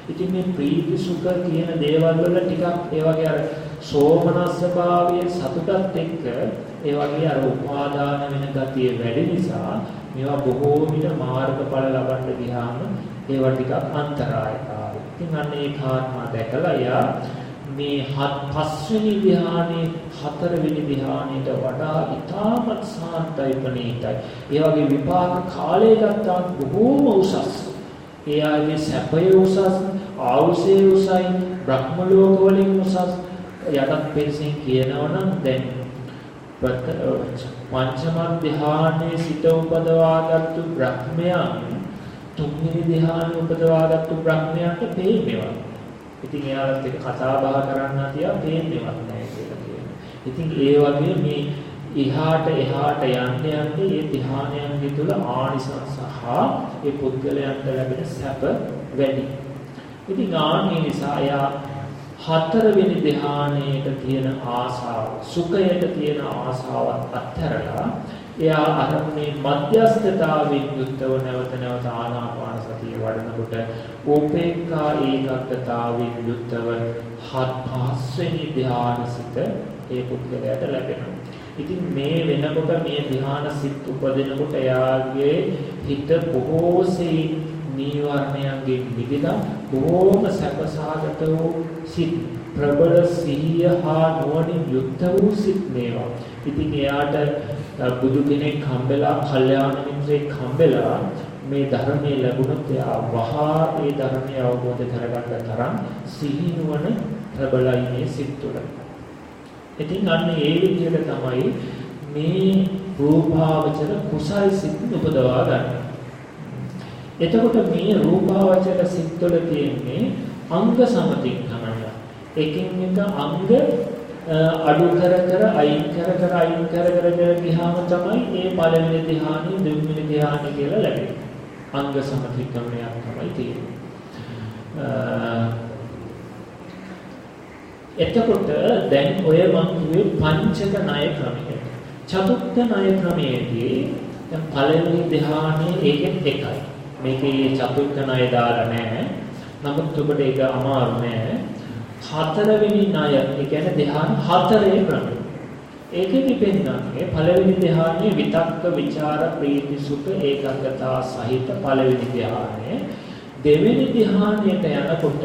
ඉතින් මේ ප්‍රීති සුඛ කියන දේවල් වල ටිකක් ඒ වගේ අර සෝමනස්ස භාවයේ සතුටත් එක්ක ඒ වගේ අර උපාදාන වෙන ගතිය වැඩි නිසා මේවා බොහෝ විට මාර්ගඵල ලබන්න ගියාම ඒවා ටිකක් අන්තරායකාරයි. ඉතින් අන්න ඒ කාරණා දැකලා යා මේ හත් පස්වෙනි ධ්‍යානයේ හතරවෙනි ධ්‍යානයට වඩා ඉතාමත් සාන්තයි ප්‍රණීතයි. ඒ වගේ විපාක කාලය ගත්තාම බොහෝම උසස්. ඒ ආයේ සැපය උසස්, ආයුෂය උසයි, බ්‍රහ්ම ලෝක වලින් උසස්. යටත් පිරිසින් කියනවනම් දැන් පංචම ධ්‍යානයේ සිට උපදවාගත්තු බ්‍රහ්මයන් තුන්වෙනි ධ්‍යානයේ උපදවාගත්තු බ්‍රහ්මයන්ට තේමෙවා. ඉතින් එයාලත් එක්ක කතා බහ කරන්න තියා තේන්නේවත් නැහැ කියලා කියනවා. ඉතින් ඒ වගේ මේ ඉහාට එහාට යන්න යන්න මේ ධ්‍යානයන්ගේ තුල ආනිසංස සහ ඒ පුද්ගලයන්ට ලැබෙන සැප වැඩි. ඉතින් ආන්නේ නිසා එයා හතරවෙනි ධ්‍යානයේට තියෙන ආසාව සුඛයට තියෙන ආසාවත් අත්හැරලා එයා අරමුණේ මධ්‍යස්ථතාවයෙන් යුක්තව නැවත නැවත ආනාපාන සතිය වඩනකොට උපේක්ඛා ඒකත්වතාවයෙන් යුක්තව හත් පස්වෙනි ධ්‍යානසිත ඒ පුද්ගලයාට ලැබෙනවා. ඉතින් මේ වෙනකොට මේ ධ්‍යානසිත උපදිනකොට එයාගේ හිත බොහෝසේ නීවරණයන්ගෙන් මිදලා බොහෝම සැපසහගත වූ සිත් ප්‍රබල සිහිය හා නුවණින් යුක්ත වූ සිත් මේවා. ඉතින් එයාට බුදු කෙනෙක් හම්බෙලා, කල්යාණ මිත්‍රෙක් හම්බෙලා මේ ධර්මයේ ලැබුණොත් එයා වහා ඒ ධර්මය අවබෝධ කරගන්න තරම් සිහි නුවණ ප්‍රබලයි මේ සිත් තුළ. ඉතින් අන්න ඒ විදිහට තමයි මේ රූපාවචර කුසල් සිත් උපදවා ගන්න. එතකොට මේ රූපාවචර සිත්වල තියෙන්නේ අංග සමතික්‍රමණය. එකින් එක අංග අඩු කර කර අයින් කර කර අයින් කර කර ගියාම තමයි මේ පළවෙනි ධ්‍යානෙ දෙවෙනි ධ්‍යානෙ කියලා ලැබෙන්නේ. අංග සමතික්‍රමණයක් තමයි තියෙන්නේ. එතකොට දැන් ඔය මම කිව්වේ පංචක ණය ක්‍රමය. චතුත්ථ ණය ක්‍රමයේදී දැන් පළවෙනි ධ්‍යානෙ ඒකෙත් එකයි. මේකේ චතුර්ථ ණය දාලා නැහැ. නමුත් ඔබට ඒක අමාරු නෑ. හතරවෙනි ණය, ඒ කියන්නේ ධ්‍යාන හතරේ ක්‍රමය. ඒකෙදි පෙන්නන්නේ පළවෙනි ධ්‍යානයේ විතක්ක, ਵਿਚාර, ප්‍රීති, සුඛ, ඒකාග්‍රතාව සහිත පළවෙනි ධ්‍යානය. දෙවෙනි ධ්‍යානයට යනකොට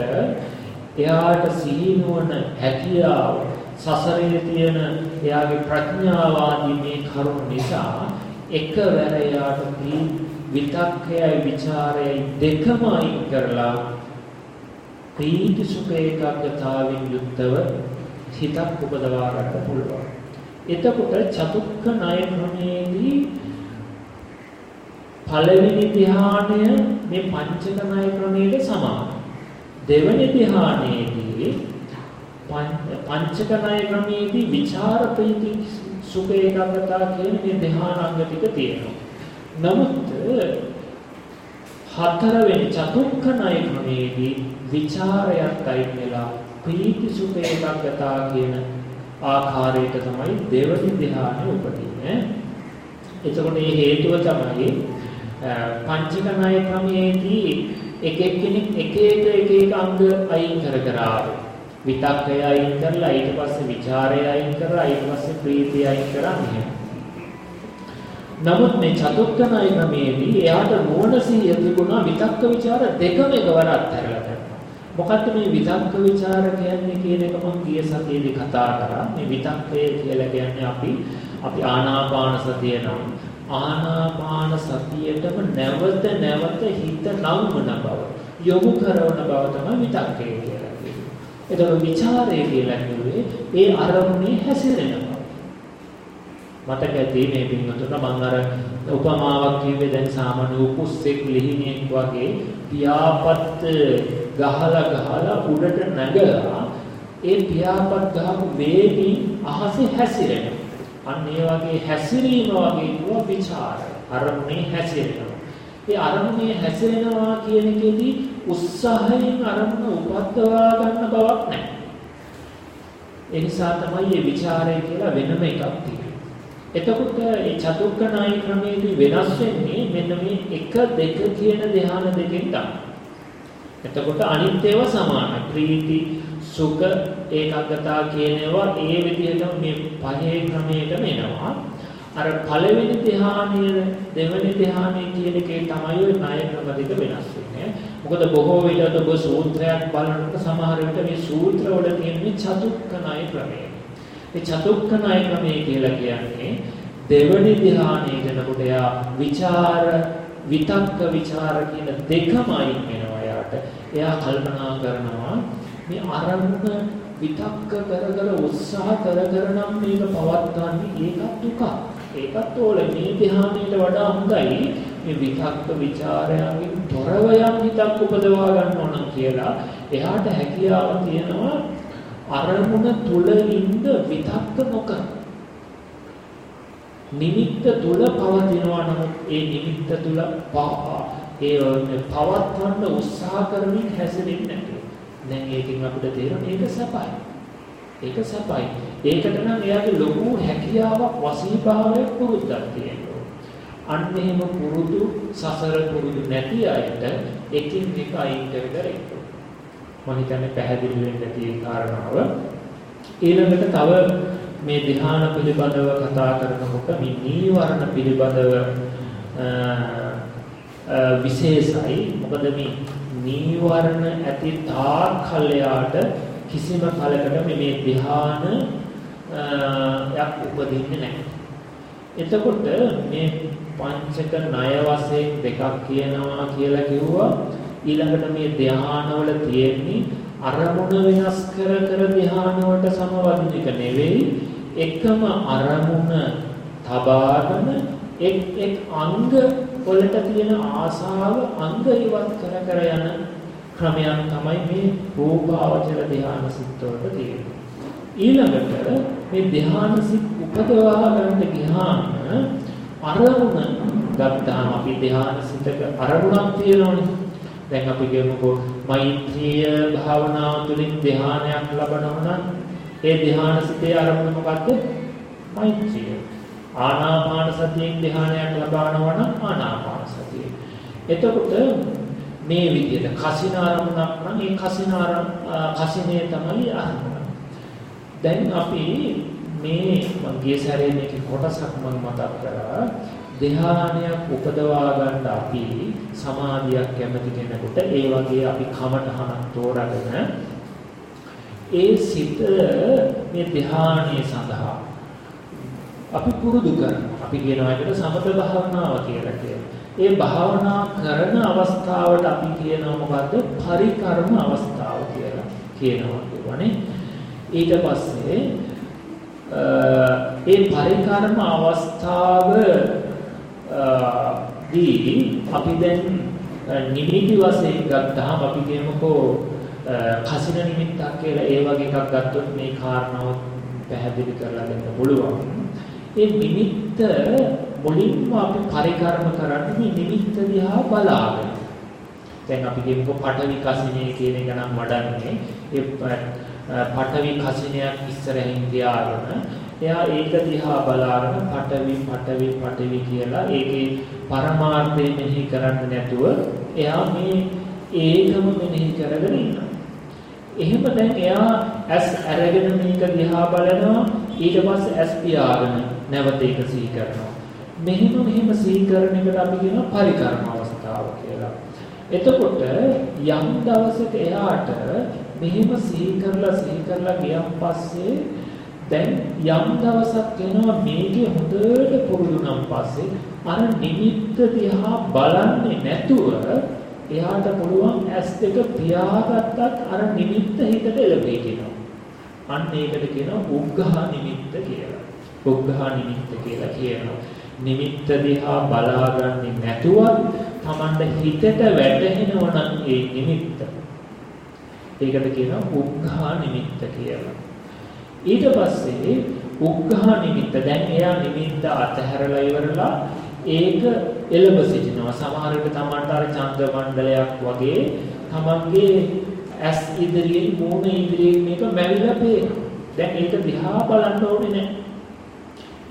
එයාට සිහිනුවන හැකියාව සසරේ තියෙන එයාගේ ප්‍රඥාව ආදී මේ කරුණු නිසා එකවර එයාට විතක්කයයි ਵਿਚාරයයි දෙකම අයින් කරලා ප්‍රීති සුඛ ඒකාග්‍රතාවෙන් යුක්තව හිතක් උපදවා ගන්න පුළුවන්. එතකොට චතුක්ක ණය ක්‍රමයේදී පළවෙනි ධ්‍යානය මේ පංචක ණය ක්‍රමයට සමානයි. දෙවෙනි ධ්‍යානයේදී පංචක ණය ක්‍රමයේදී විචාර ප්‍රීති සුඛ ඒකාග්‍රතාව කියන මේ ධ්‍යානාංග ටික තියෙනවා. නමුත් හතරවෙනි චතුක්කණය ක්‍රමේදී ਵਿਚාරයක් අයින් වෙලා ප්‍රීති සුඛේකග්ගතා කියන ආකාරයට තමයි දෙවනි ධ්‍යානෙ උපදින්නේ. එතකොට මේ හේතුව තමයි පංචකණය ක්‍රමයේදී එක එක්කෙනෙක් එක එක එක එක අංග අයින් කර කර ආවේ. විතක්කය අයින් කරලා ඊට පස්සේ ਵਿਚාරය අයින් කරලා ඊට පස්සේ ප්‍රීතිය අයින් කරා මෙහෙම. නමුත් මේ චතුත්ථ නයනමේදී එයාට නුවණ සිහිය තිබුණා විතක්ක ਵਿਚාර දෙකම එකවර අත්හැරලා දැම්මා. මොකද්ද මේ විතක්ක ਵਿਚාර කියන්නේ කියන එක මම ගිය සතියේදී කතා කරා. මේ විතක්කය කියලා කියන්නේ අපි අපි ආනාපාන සතිය නම් ආනාපාන සතියටම නැවත නැවත හිත නම්මන බව යොමු කරන බව තමයි විතක්කය කියලා කියන්නේ. ඒතකොට ਵਿਚාරය කියලා කියන්නේ ඒ අරමුණේ හැසිරෙනවා. මතක ඇති මේ පින්වතුන්ට මම අර උපමාවක් කිව්වේ දැන් සාමාන්‍ය කුස්සෙක් ලිහිණියෙක් වගේ පියාපත් ගහලා ගහලා උඩට නැගලා ඒ පියාපත් ගහපු වේගින් අහසේ හැසිරෙනවා. අන්න ඒ වගේ හැසිරීම වගේ නුව ਵਿਚාර අරමුණේ හැසිරෙනවා. ඒ අරමුණේ හැසිරෙනවා කියන එකේදී උත්සාහයෙන් අරමුණ උපද්දවා ගන්න බවක් නැහැ. ඒ නිසා තමයි මේ ਵਿਚාරය කියලා වෙනම එකක් තියෙන්නේ. එතකොට මේ චතුක්ක නායි ක්‍රමයේදී වෙනස් වෙන්නේ මෙන්න මේ 1 2 කියන ධ්‍යාන දෙකෙන් තමයි. එතකොට අනිත් ඒවා සමානයි. ප්‍රීති, සුඛ, ඒකාග්‍රතාව කියන ඒවා ඒ විදිහටම මේ පහේ ක්‍රමයකම එනවා. අර පළවෙනි ධ්‍යානය, දෙවෙනි ධ්‍යානය කියන එකේ තමයි ওই ණය ක්‍රම දෙක වෙනස් වෙන්නේ. මොකද බොහෝ විට ඔබ සූත්‍රයක් බලනකොට සමහර විට මේ සූත්‍ර වල තියෙන චතුක්ක ණය ක්‍රමය. මේ චතුක්ක ණය ක්‍රමය කියලා කියන්නේ දෙවෙනි ධ්‍යානය ගැනකොට යා විචාර විතක්ක විචාර කියන දෙකම අයින් වෙනවා. වෙලාවට එයා කල්පනා කරනවා මේ අරමුණ විතක්ක කර කර උත්සාහ කර කර නම් මේක පවත්වන්නේ ඒකත් දුක. ඒකත් ඕල මේ ධ්‍යානයට වඩා හොඳයි මේ විතක්ක ਵਿਚාරයන්ගෙන් තොරව යම් හිතක් උපදවා ගන්න ඕන කියලා එයාට හැකියාව තියෙනවා අරමුණ තුල ඉන්න විතක්ක නොකර නිමිත්ත තුල පවතිනවා නමුත් ඒ නිමිත්ත තුල ඒ පවත්වන්න උත්සාහ කරමින් හැසිරෙන්නේ නැතුව. දැන් ඒකෙන් අපිට තේරෙන්නේ ඒක සපයි. ඒක සපයි. ඒකට නම් එයාගේ ලොකු හැකියාවක් වසීභාවයක් පුරුද්දක් තියෙනවා. අන්න එහෙම පුරුදු සසර පුරුදු නැති අයට එකින් එක අයින් කර කර ඉන්නවා. මම හිතන්නේ පැහැදිලි වෙන්න තියෙන කාරණාව. ඊළඟට තව මේ ධ්‍යාන පිළිබඳව කතා කරනකොට මේ නීවරණ පිළිබඳව විශේෂයි මොකද මේ නීවරණ ඇති තාක් කල්යාට කිසිම කලකට මේ ධ්‍යාන යක් උපදින්නේ නැහැ. එතකොට මේ පංචක ණය වශයෙන් දෙකක් කියනවා කියලා කිව්වා ඊළඟට මේ ධ්‍යානවල තියෙන්නේ අරමුණ වෙනස් කර කර ධ්‍යානවලට සමවදින එක නෙවෙයි එකම අරමුණ තබාගෙන එක් එක් අංග වලට තියෙන ආසාව අංග ඉවත් කර කර යන ක්‍රමයක් තමයි මේ රූපාවචර ධ්‍යාන සිත් වලට තියෙන්නේ. ඊළඟට මේ ධ්‍යාන සිත් උපදවා ගන්න ගියාම අරමුණ ගත්තාම අපි ධ්‍යාන සිතක අරමුණක් තියෙනවනේ. දැන් අපි කියමුකෝ මෛත්‍රිය භාවනාව තුළින් ධ්‍යානයක් ලබනවා නම් ඒ ධ්‍යාන සිතේ අරමුණ මොකද්ද? මෛත්‍රිය. ආනාපාන සතියෙන් ධ්‍යානයක් ලබනවා නම් ආනාපාන සතිය. එතකොට මේ විදිහට කසින ආරමුණක් නම් ඒ කසින කසිනේ තමයි අරමුණ. දැන් අපි මේ මගේ සැරේ මේක කොටසක් මම මතක් කරා ධ්‍යානයක් උපදවා ගන්න අපි සමාධියක් කැමති කෙනෙකුට ඒ වගේ අපි කමටහනක් තෝරාගෙන ඒ සිත මේ ධ්‍යානයේ සඳහා අපි පුරුදු කරනවා. අපි කියනවා ඒකට සමත භාවනාව කියලා කියනවා. ඒ භාවනා කරන අවස්ථාවට අපි කියනවා මොකද්ද? පරිකර්ම අවස්ථාව කියලා කියනවා කියවනේ. ඊට පස්සේ ඒ පරිකර්ම අවස්ථාව දී අපි දැන් නිමිති වශයෙන් ගත්තාම අපි කියමුකෝ කසින නිමිත්තක් කියලා ඒ වගේ එකක් ගත්තොත් මේ කාරණාව පැහැදිලි කරලා දෙන්න පුළුවන්. ඒ නිමිත්ත මුලින්ම අපි පරිකර්ම කරන්නේ මේ නිමිත්ත දිහා බලාගෙන. දැන් අපි කියමුකෝ පඨවි කසිනේ කියන එක නම් වඩන්නේ ඒ පඨවි කසිනයක් ඉස්සරහින් තියාගෙන එයා ඒක දිහා බලාගෙන පඨවි පඨවි පඨවි කියලා ඒකේ පරමාර්ථය මෙහි කරන්නේ නැතුව එයා මේ ඒකම මෙනෙහි කරගෙන ඉන්නවා. එහෙම දැන් එයා ඇස් අරගෙන මේක දිහා බලනවා ඊට පස්සේ ඇස් පියාගෙන නැවත ඒක සිහි කරනවා. මෙහෙම මෙහෙම සිහි කරන එකට අපි කියනවා පරිකර්ම අවස්ථාව කියලා. එතකොට යම් දවසක එයාට මෙහෙම සිහි කරලා සිහි කරලා ගියන් පස්සේ දැන් යම් දවසක් එනවා මේකේ හොඳට පුරුදු නම් පස්සේ අර නිමිත්ත දිහා බලන්නේ නැතුව එයාට පුළුවන් ඇස් දෙක පියාගත්තත් අර නිමිත්ත හිතට එළඹේ කියනවා. අන්න ඒකට කියනවා උග්ඝා නිමිත්ත කියලා. උග්ඝා නිමිත්ත කියලා කියනවා. නිමිත්ත දිහා බලාගන්නේ නැතුවත් Tamanda හිතට වැටහෙනවා නම් ඒ නිමිත්ත. ඒකට කියනවා උග්ඝා නිමිත්ත කියලා. ඊට පස්සේ උග්ඝා නිමිත්ත දැන් එයා නිමිත්ත අතහැරලා ඉවරලා ඒක එළඹ සිටිනවා. සමහර විට තමන්ට අර චන්ද්‍ර මණ්ඩලයක් වගේ තමන්ගේ ඇස් ඉදිරියේ මූණ ඉදිරියේ මේක මැවිලා පේනවා. දැන් ඒක දිහා බලන්න ඕනේ නැහැ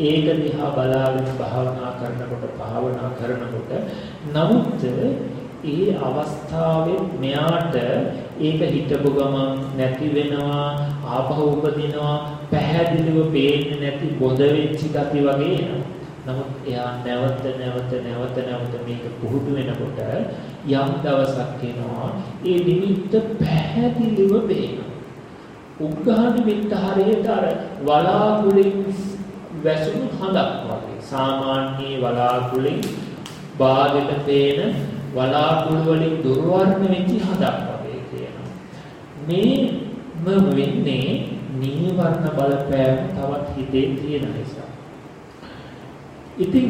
ඒක දිහා බලාගෙන භාවනා කරනකොට භාවනා කරනකොට නමුත් ඒ අවස්ථාවේ මෙයාට ඒක හිතපු ගමන් නැති වෙනවා ආපහු උපදිනවා පැහැදිලිව පේන්නේ නැති බොඳ වෙච්ච ගති වගේ එනවා. නමුත් එයා නැවත නැවත නැවත නැවත මේක පුහුණු වෙනකොට යම් දවසක් එනවා ඒ නිමිත්ත පැහැදිලිව පේනවා. උග්ඝා නිමිත්ත හරියට අර වලාකුලින් වැසුණු හඳක් වගේ. සාමාන්‍ය වලාකුලින් බාගෙට පේන වලාකුළු වලින් දුර්වර්ණ වෙච්ච හදක් වගේ කියනවා. මේම වෙන්නේ නීවරණ බලපෑම තවත් හිතේ තියෙන නිසා. ඉතින්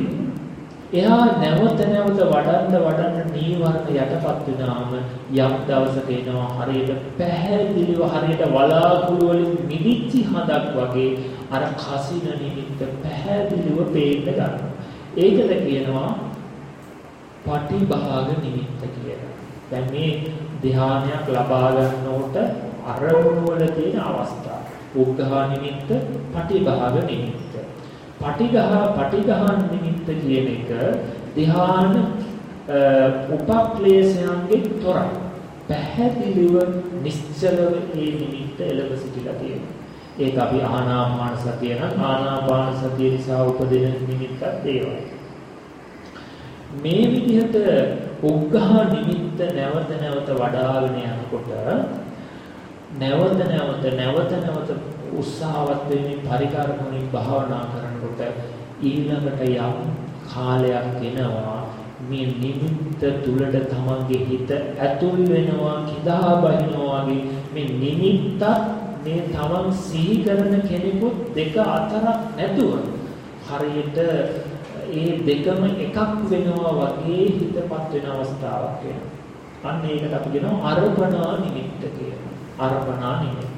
එයා නැවත නැවත වඩන්න වඩන්න නීවරණ යටපත් වෙනාම යම් දවසක එනවා හරියට පැහැදිලිව හරියට වලාකුළු වලින් මිදිච්ච හදක් වගේ අර කසින නිමිත්ත පැහැදිලිව පේන්න ගන්නවා. ඒකද කියනවා පටිභාග නිමිත්ත කියලා. දැන් මේ ධ්‍යානයක් ලබා ගන්නකොට අරමුණු වල තියෙන අවස්ථා. උග්ඝා නිමිත්ත, පටිභාග නිමිත්ත. පටිඝහ පටිඝාන නිමිත්ත කියන එක ධ්‍යාන උපක්ලේශයන්ගේ තොරයි. පැහැදිලිව නිශ්චලව ඒ නිමිත්ත එළඹ සිටිලා තියෙනවා. ඒක අපි ආනාපාන සතිය නම් ආනාපාන සතිය නිසා උපදින නිමිත්තක් ඒවයි. මේ විදිහට උග්ඝා නිමිත්ත නැවත නැවත වඩාගෙන යනකොට නැවත නැවත නැවත නැවත උත්සාහවත් වෙමින් පරිකාරකමින් භාවනා කරනකොට ඊළඟට යම් කාලයක් එනවා මේ නිමිත්ත තුලට තමන්ගේ හිත ඇතුල් වෙනවා කිදා බහිනවා වගේ මේ නිමිත්ත මේ තමන් සිහි කරන කෙනෙකුත් දෙක අතරක් නැතුව හරියට ඒ දෙකම එකක් වෙනවා වගේ හිතපත් වෙන අවස්ථාවක් වෙනවා. අන්න ඒකට අපි කියනවා අර්පණා නිමිත්ත කියලා. අර්පණා නිමිත්ත.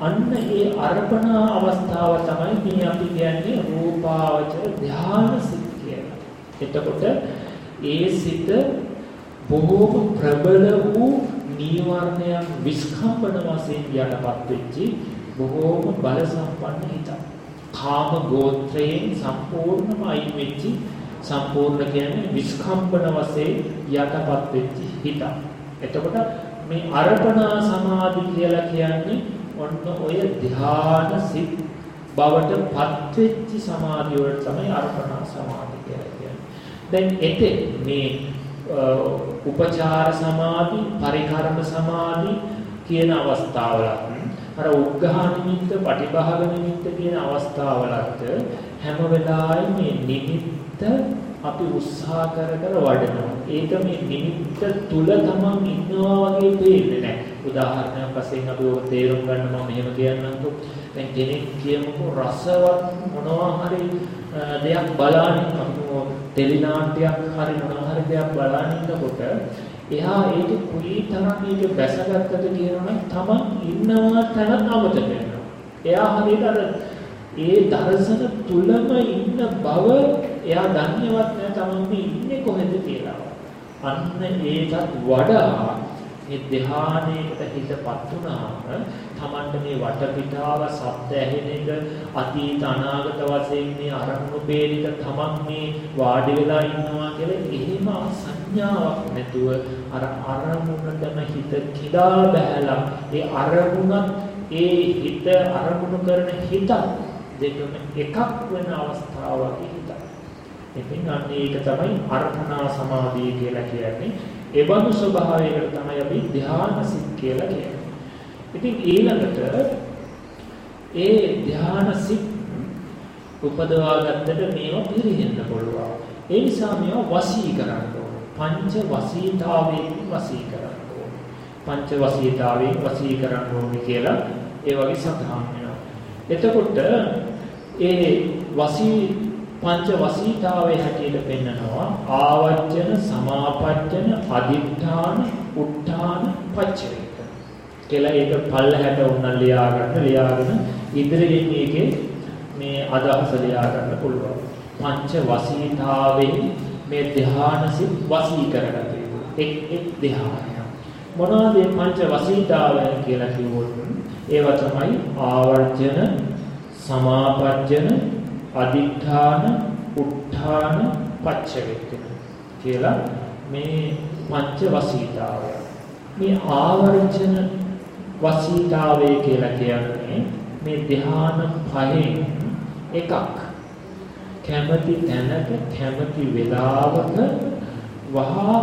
අන්න ඒ අර්පණා අවස්ථාව තමයි මේ අපි කියන්නේ රූපාවචර ධාන සිත් කියලා. එතකොට ඒ සිත බොහෝම ප්‍රබල වූ නීවරණයන් විස්කම්බන වශයෙන් යටපත් වෙච්චි බොහෝම බල සම්පන්න හිතක්. කාම ගෝත්‍රයෙන් සම්පූර්ණම අයින් වෙච්චි සම්පූර්ණ කියන්නේ විස්කම්බන වශයෙන් යටපත් වෙච්ච හිත. එතකොට මේ අර්පණා සමාධි කියලා කියන්නේ ඔන්න ඔය ධ්‍යාන සිත් බවට පත් වෙච්ච සමාධිය වලට තමයි අර්පණා සමාධි කියලා කියන්නේ. දැන් එතෙ මේ උපචාර සමාධි, පරිකරම සමාධි කියන අවස්ථාවල අර උග්ඝා නිමිත්ත, පටිභාග නිමිත්ත කියන අවස්ථාවලත් හැම වෙලාවෙම මේ නිමිත්ත අපි උත්සාහ කර කර වඩනවා. ඒක මේ නිමිත්ත තුල තමන් ඉන්නවා වගේ පේන්නේ නැහැ. උදාහරණයක් වශයෙන් අපි ඔක තේරුම් ගන්න මම මෙහෙම කියන්නම්කෝ. දැන් කෙනෙක් කියමුකෝ රසවත් මොනවා හරි දෙයක් බලන්න ටෙලි නාට්‍යයක් හරි මොනවා හරි දෙයක් බලන්න ඉන්නකොට එහා ඒක කුලී තරම් මේක බැසගත්තද කියනවනම් තමන් ඉන්නවා තැන අමතක වෙනවා. එයා හරියට අර ඒ දර්ශන තුලම ඉන්න බව එයා දන්නේවත් නැහැ තමන් ඉන්නේ කොහෙද කියලා. අන්න ඒකත් වඩා මේ ධ්‍යානයකට හිතපත් වුණාම Tamanට මේ වටපිටාව සත්‍ය ඇහෙන එක අතීත අනාගත වශයෙන් මේ අරමුණු පේනික Taman මේ වාඩි වෙලා ඉන්නවා කියලා එහෙම සංඥාවක් නැතුව අර අරමුණටම හිත කිදා බහැලා ඒ අරමුණත් ඒ හිත අරමුණු කරන හිත දෙකම එකක් වෙන අවස්ථාවක හිත. ඉතින් අන්න ඒක තමයි අර්පණා සමාධිය කියලා කියන්නේ. ඒ බඳු ස්වභාවයකට තමයි අපි ධ්‍යාන සිත් කියලා කියන්නේ. ඉතින් ඊළඟට ඒ ධ්‍යාන සිත් උපදවා ගන්නට මේවා පිළිහෙන්න පුළුවන්. ඒ නිසා මේවා වසී කරන්න ඕන. පංච වසීතාවයෙන් වසී කරන්න ඕන. පංච වසීතාවයෙන් වසී කරන්න ඕනේ කියලා ඒ වගේ සඳහන් වෙනවා. එතකොට ඒ වසී පංච වසීතාවේ හැටියට පෙන්නනවා ආවර්ජන සමාපජ්ජන අදිඨාන උත්ථාන පච්චේක. කියලා ඒක පල්ලහැට උන්න ලියා ගන්න ලියාගෙන ඉදිරියෙන් මේකේ මේ අදහස ලියා ගන්න පුළුවන්. පංච වසීතාවේ මේ ධානසිත වසී කරගත යුතු එක් එක් ධානය මොනවද මේ පංච වසීතාවය කියලා කිව්වොත් ඒවා තමයි ආවර්ජන සමාපජ්ජන අදිඨාන උත්ථාන පච්චවෙක්කන කියලා මේ පංච වසීතාවය. මේ ආවර්ජන වසීතාවය කියලා කියන්නේ මේ ධ්‍යාන පහෙන් එකක්. කැමැති තැනක කැමැති වේලාවක වහා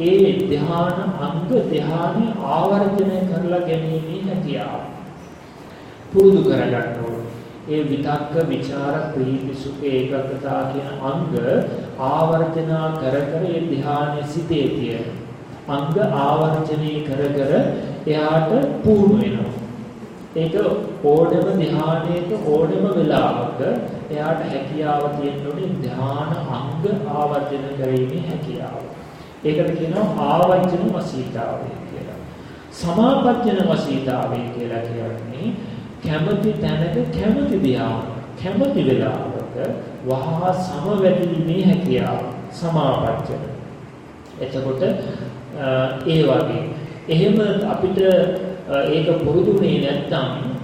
ඒ ධ්‍යාන අංග ධ්‍යානෙ ආවර්ජනය කරලා ගැනීමේ හැකියාව පුරුදු කරගන්න ඕනේ. ඒ විතක්ක ਵਿਚාර ප්‍රීති සුඛ ඒකග්ගතා කියන අංග ආවර්ජනා කර කර ඒ ධ්‍යානයේ සිටේ තියෙන අංග ආවර්ජනී කර කර එයාට පුහුණු වෙනවා ඒක ඕඩම ධ්‍යානයක ඕඩම වෙලාවක එයාට හැකියාව තියෙනුනේ ධ්‍යාන අංග ආවර්ජන කිරීමේ හැකියාව. ඒකට කියනවා ආවර්ජන වසීතාවය කියලා. සමාපජ්ජන වසීතාවය කියලා කියන්නේ කැමති තැනක කැමති දියා කැමති වෙලාවක වහා සමවැදීමේ හැකියාව සමාපච්චන. එතකොට ඒ වගේ එහෙම අපිට ඒක පුරුදුනේ නැත්නම්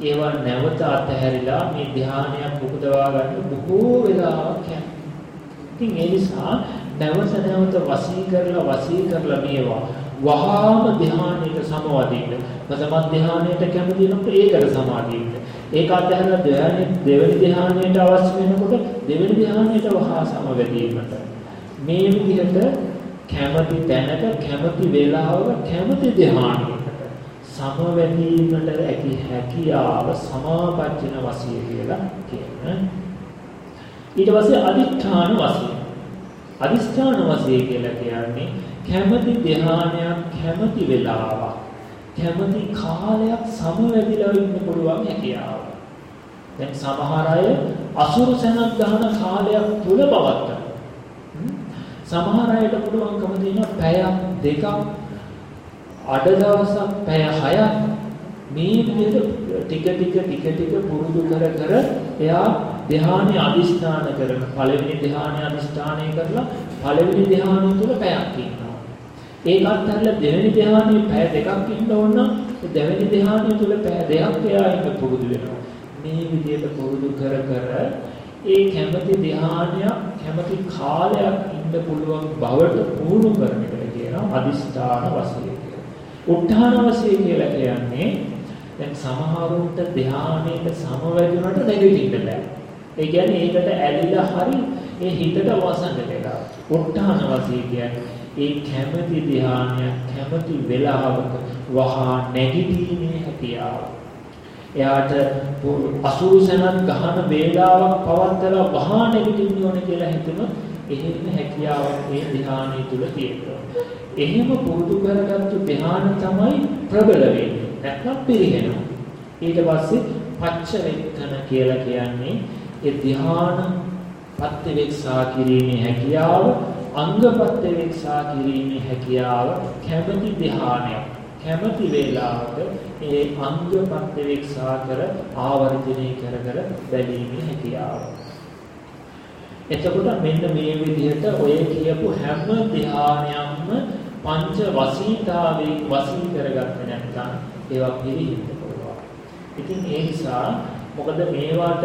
ඒවා නැවත අතහැරිලා මේ ධානයක් උපදවා ගන්න බොහෝ වෙලාවක් යනවා. ඉතින් ඒ නිසා නැවත නැවත වසී කරලා වසී කරලා මේවා වහාම ධානයට සමවදින්න. ප්‍රථම ධානයට කැමති වෙනකොට ඒකට සමාදින්න. ඒක අධ්‍යයන ධානයේ දෙවෙනි ධානයට අවශ්‍ය වෙනකොට දෙවෙනි ධානයට වහා සමවැදීමට. මේ විදිහට කැමති තැනක කැමති වේලාවක කැමති ධානයකට සමවැදීමට ඇති හැකියාව සමාපච්චන වසිය කියලා කියන. ඊට පස්සේ අදිඨාන වසිය. අදිෂ්ඨාන වශයෙන් කියලා කියන්නේ කැමැති ධ්‍යානයක් කැමැති වෙලාවක් කැමැති කාලයක් සමවැදිලා ඉන්න පුළුවන් හැකියාව. දැන් සමහර අය අසුරු සෙනක් ගන්න කාලයක් තුල පවත්තා. සමහර අයට පුළුවන්කම තියෙනවා පැයක් දෙකක් අඩ දවසක් පැය හයක් මේ විදිහට ටික ටික ටික ටික පුරුදු කර කර එයා ධ්‍යානෙ අදිස්ථාන කරන පළවෙනි ධ්‍යානෙ අදිස්ථානය කරලා පළවෙනි ධ්‍යානෙ තුල පැයක් ඉන්නවා. ඒකත් ඇරලා දෙවෙනි ධ්‍යානෙ පැය දෙකක් ඉන්න ඕන නම් දෙවෙනි ධ්‍යානෙ තුල පැය දෙකක් එයා ඉන්න පුරුදු වෙනවා. මේ විදිහට පුරුදු කර කර ඒ කැමැති ධ්‍යානයක් කැමැති කාලයක් ඉන්න පුළුවන් බවට පුහුණු කරන එකට කියනවා අදිස්ථාන වශයෙන් කියලා. උත්හාන වශයෙන් කියලා කියන්නේ දැන් සමහරුන්ට ධානයේට සමවැදුනට නැගිටින්න බෑ. ඒ කියන්නේ ඒකට ඇලිලා හරි ඒ හිතට වසඟ වෙලා. උත්හාන වශයෙන් කියන්නේ ඒ කැමැති ධානයක් කැමැති වෙලාවක වහා නැගිටීමේ හැකියාව. එයාට අසුරුසනක් ගහන වේලාවක් පවත්තලා වහා නැගිටින්න ඕනේ කියලා හිතන එහෙම හැකියාවක් මේ ධානය තුල තියෙනවා. එහෙම පුරුදු කරගත්තු ධානය තමයි ප්‍රබල වෙන්නේ. නැත්නම් පිරිහෙනවා. ඊට පස්සේ පච්ච වෙක්කන කියලා කියන්නේ ඒ ධාන පත්‍යෙක්සා කිරීමේ හැකියාව අංගපත් වෙක්සා කිරීමේ හැකියාව කැමැති ධානයක් කැමැති වේලාවක ඒ අංගපත් වෙක්සා කර ආවර්ජනය කර කර බැලීමේ හැකියාව එතකොට මෙන්න මේ විදිහට ඔය කියපු හැම ධානයක්ම පංච වසීතාවේ වසී කරගත්තේ නැත්නම් ඒවා පිළිහින්න පුළුවන්. ඉතින් ඒ නිසා මොකද මේවට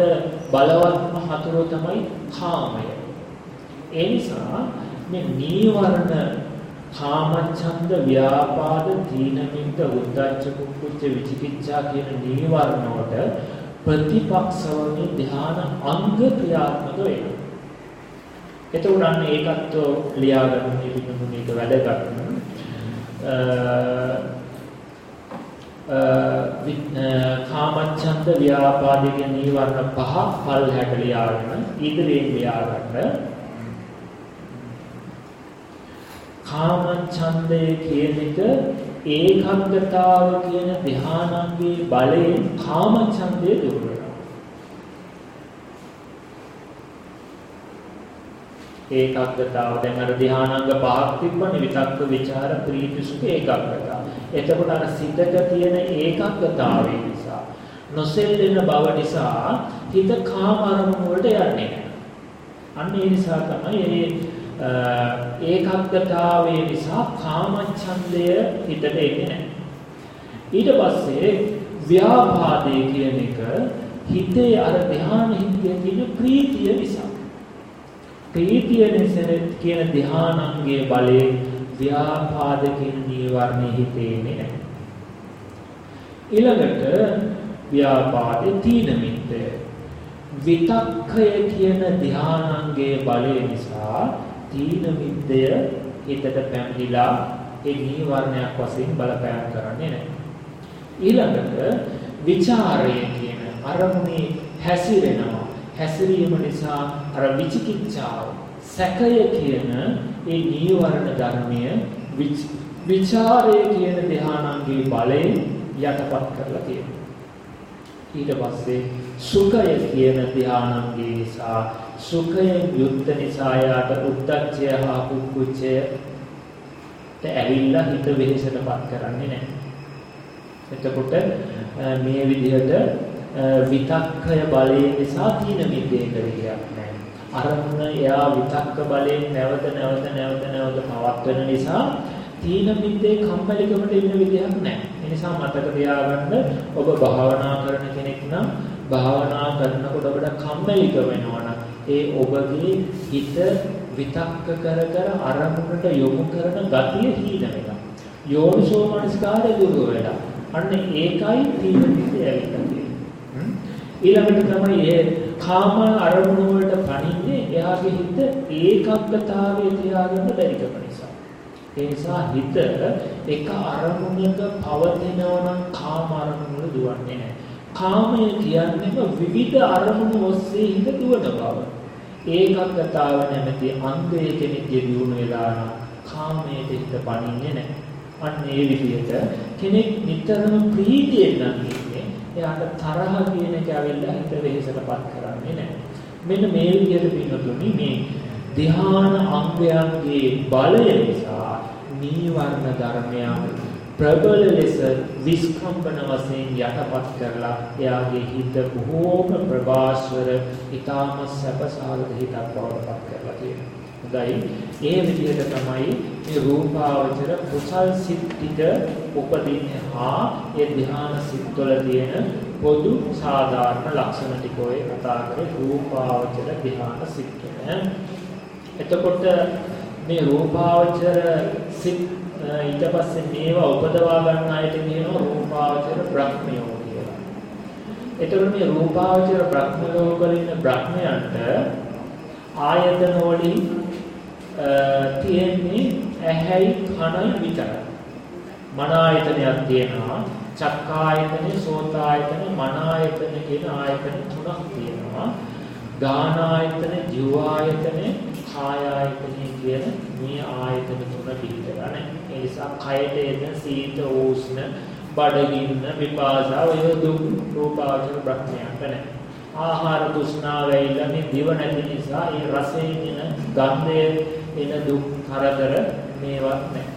බලවත්ම හතුරු තමයි කාමය. ඒ නිසා මේ නීවරණ කාමච්ඡන්ද ව්‍යාපාද තීන මිද්ද උද්ධච්ච කුක්කුච්ච විචිකිච්ඡා කියන නීවරණ වලට ප්‍රතිපක්ෂවගේ ධ්‍යාන අංග ක්‍රියාත්මක වෙනවා. එතකොට අන්න ඒකත් ලියා ගන්න මේ මේක වැදගත්. කාමච්ඡන්ද ව්‍යාපාද කියන නීවරණ පහ පල්හැට ලියාගෙන ඉදිරියෙන් ලියා ගන්න. කාමච්ඡන්දය කියන එක ඒකාග්‍රතාව කියන ධානාංගයේ බලයෙන් කාමච්ඡන්දය දුර ඒකාග්‍රතාව දැන් අර ධානාංග පහක් තිබ්බනේ විතක්ක ਵਿਚාර ප්‍රීති සුඛ ඒකාග්‍රතාව. එතකොට අර සිතක තියෙන ඒකාග්‍රතාවය නිසා නොසෙල්ලෙන බව නිසා හිත කාම අරමුණු වලට යන්නේ නැහැ. අන්න ඒ නිසා තමයි මේ ඒකාග්‍රතාවය නිසා කාමච්ඡන්දය හිතට එන්නේ නැහැ. ඊට පස්සේ ව්‍යාපාදේ කියන එක හිතේ අර ධානය හිතේ තියෙන ප්‍රීතිය නිසා ප්‍රීතිය නිසා කියන ධානාංගයේ බලයෙන් ව්‍යාපාද කියන නීවරණෙ හිතේන්නේ නැහැ. ඊළඟට ව්‍යාපාදේ තීන මිද්දය. විතක්කය කියන ධානාංගයේ බලය නිසා තීන මිද්දය හිතට පැමිණිලා ඒ නීවරණයක් වශයෙන් බලපෑම් කරන්නේ නැහැ. ඊළඟට ਵਿਚාරය කියන අරමුණේ හැසිරෙනවා හැසිරීම නිසා අර විචිකිච්ඡාව සැකය කියන ඒ නීවරණ ධර්මය විචාරය කියන ධානාංගයේ බලයෙන් යටපත් කරලා තියෙනවා. ඊට පස්සේ සුඛය කියන ධානාංගයේ නිසා සුඛයෙන් යුක්ත නිසා යාට උද්දච්චය හා කුක්කුච්චය ඇවිල්ලා හිත වෙහෙසටපත් කරන්නේ නැහැ. එතකොට මේ විදිහට විතක්කය බලය නිසා තීන මිද්දේ කරගියක් නැහැ. අරමුණ එයා විතක්ක බලයෙන් නැවත නැවත නැවත නැවත පවත්වන නිසා තීන මිද්දේ කම්මැලිකමට ඉන්න විදිහක් නැහැ. ඒ නිසා මතක තියාගන්න ඔබ භාවනා කරන කෙනෙක් නම් භාවනා කරනකොට ඔබට කම්මැලිකම වෙනවනම් ඒ ඔබගේ හිත විතක්ක කර කර අරමුණට යොමු කරන ගතිය හීන වෙනවා. යෝනිසෝ මනස්කාරය දුර වෙලා. අන්න ඒකයි තීන මිද්දේ ඇවිල්ලා ඊළඟට තමයි ඒ කාම අරමුණු වලට පණින්නේ එයාගේ හිත ඒකග්ගතාවයේ තියාගන්න බැරි කම නිසා. ඒ නිසා හිත එක අරමුණක පවතිනවා නම් කාම අරමුණු වල දුවන්නේ නැහැ. කාමය කියන්නේම විවිධ අරමුණු ඔස්සේ හිත දුවන බව. ඒකග්ගතාව නැමැති අංගය කෙනෙක්ගේ දියුණු වෙලා නම් කාමයට හිත පණින්නේ නැහැ. අන්න ඒ විදිහට කෙනෙක් නිතරම ප්‍රීතියෙන් නම් එයාට තරහ කියන එක ඇවිල්ලා හිත වෙහෙසටපත් කරන්නේ නැහැ. මෙන්න මේ විදිහට පින්නතුනි මේ ධ්‍යාන අංගයන්ගේ බලය නිසා නීවරණ ධර්මයන් ප්‍රබල ලෙස විස්කම්බන වශයෙන් යටපත් කරලා එයාගේ හිත බොහෝම ප්‍රබාස්වර ඊටාම සැපසහගත හිතක් බවට පත් කරලා තියෙනවා. හොඳයි. ඒ විදිහට තමයි මේ රූපාවචර කුසල් සිත් ටික උපදින්නේ හා ඒ ධ්‍යාන සිත්වල තියෙන පොදු සාධාරණ ලක්ෂණ ටික ඔය කතා කරේ රූපාවචර ධ්‍යාන සිත් එතකොට මේ රූපාවචර සිත් ඊට පස්සේ මේවා උපදවා ගන්න අයට කියනවා රූපාවචර බ්‍රහ්මයෝ කියලා. එතකොට මේ රූපාවචර බ්‍රහ්මයෝ වල ඉන්න බ්‍රහ්මයන්ට ආයතන වලින් තියෙන්නේ ඇහැයි කනයි විතරයි. මන ආයතනයක් තියෙනවා. චක්කායතන, සෝතායතන, මන ආයතන කියන ආයතන තුනක් තියෙනවා. ගාන ආයතන, ජීව ආයතන, කාය ආයතන කියන මේ ආයතන තුන පිළිදලා නැහැ. ඒ නිසා කයට එන සීත, උෂ්ණ, බඩගින්න, විපාසා ඔය දුක් රූපාවචර බ්‍රහ්මයන්ට නැහැ. ආහාර තෘෂ්ණාව ඇවිල්ලා මේ දිව නැති නිසා ඒ රසයෙන් එන ගන්ධය එන දුක් කරදර මේවත් නැහැ.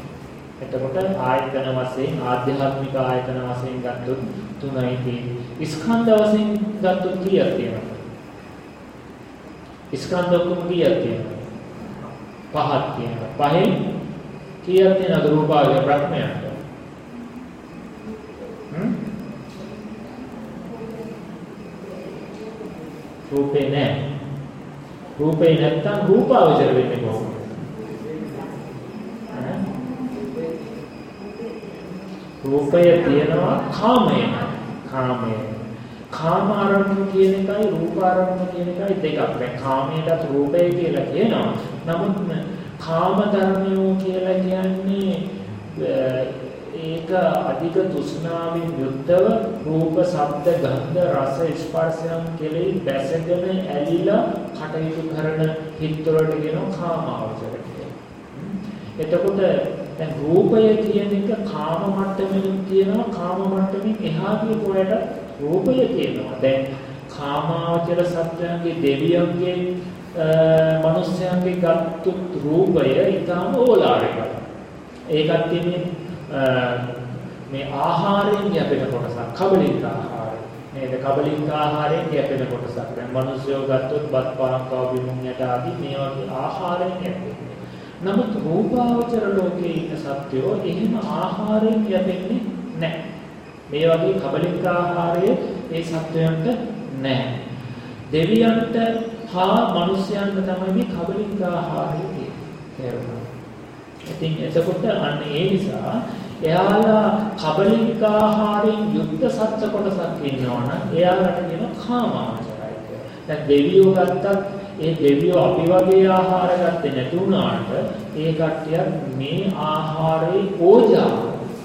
එතකොට ආයතන වශයෙන් ආධ්‍යාත්මික ආයතන වශයෙන් ගත්තොත් තුනයි තියෙන්නේ. ස්කන්ධ වශයෙන් ගත්තොත් කීයක් තියෙනවද? ස්කන්ධ ඔක්කොම කීයක් තියෙනවද? පහක් තියෙනවා. පහෙන් කීයක් තියෙනවද රූපාවචර බ්‍රහ්මයන්ට? හ්ම්? රූපේ නැහැ. රූපේ නැත්තම් රූපාවචර වෙන්නේ කොහොමද? රූපය තියෙනවා කාමය. කාමය. කාම ආරම්භ කියන එකයි රූප ආරම්භ කියන එකයි දෙකක්. දැන් කාමයටත් රූපය කියලා කියනවා. නමුත් කාම ධර්මයෝ කියලා කියන්නේ ඒක අධික තෘෂ්ණාවෙන් යුක්තව රූප, ශබ්ද, ගන්ධ, රස, ස්පර්ශයන් කෙරෙහි බැසගෙන ඇලිලා කටයුතු කරන හිත්වලට කියනවා කාමාවචර කියලා. එතකොට දැන් රූපය කියන එක කාම මට්ටමින් තියෙනවා කාම මට්ටමින් එහා ගියපුවට රූපය කියනවා. දැන් කාමාවචර සත්‍යයන්ගේ දෙවියන්ගේ මනුස්සයන්ගේ ගත්තු රූපය ඊටම ඕලාරිකයි. ඒකත් මේ මේ ආහාරයෙන් යැපෙන කොටසක් කබලික ආහාරය. නේද? කබලික ආහාරයෙන් යැපෙන කොටසක්. දැන් මිනිස්සුયો ගත්තොත් බත් පාන් කව බිමුන් යට ආදී මේ වගේ ආහාරයෙන් යැපෙන. නමුත් රූපාවචර ලෝකයේ ඉන්න සත්‍යෝ එහෙම ආහාරයෙන් යැපෙන්නේ නැහැ. මේ වගේ කබලික ආහාරය ඒ සත්වයන්ට නැහැ. දෙවියන්ට හා මිනිස්යන්ට තමයි මේ කබලික ආහාරය තියෙන්නේ. ඉතින් එතකොට අන්න ඒ නිසා එයාලා කබලික ආහාරයෙන් යුක්ත සත්‍ය කොටසක් ඉන්නවනම් එයාලට කියන කාමාවචරයි කියලා. දැන් දෙවියෝ ගත්තත් ඒ දෙවියෝ අපි වගේ ආහාර ගත්තේ නැති වුණාට ඒ කට්ටිය මේ ආහාරේ ඕජා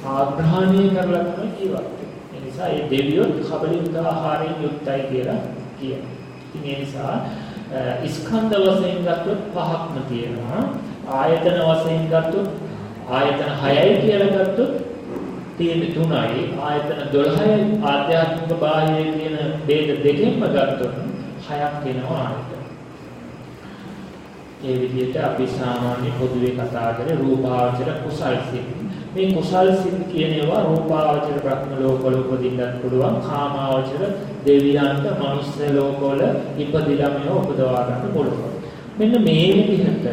ආග්‍රහණය කරලා තමයි ජීවත් වෙන්නේ. ඒ නිසා ඒ දෙවියෝ කබලික ආහාරයෙන් යුක්තයි කියලා කියනවා. ඉතින් ඒ නිසා ස්කන්ධ වශයෙන් ගත්තොත් පහක්ම තියෙනවා. ආයතන වශයෙන් ගත්තොත් ආයතන 6යි කියලා ගත්තොත් තියෙන 3යි ආයතන 12යි ආධ්‍යාත්මික බාහ්‍ය කියන ભેද දෙකෙන්ම ගත්තොත් 6ක් වෙනවා ආයතන. ඒ විදිහට අපි සාමාන්‍ය පොදුවේ කතා කරේ රූපාවචර කුසල් සිත්. මේ කුසල් සිත් කියන ඒවා රූපාවචර බ්‍රහ්ම ලෝකවල උපදින්නත් පුළුවන් කාමාවචර දෙවියන්ට මනුස්ස ලෝකවල ඉපදිලා මේව උපදවා ගන්න පුළුවන්. මෙන්න මේ විදිහට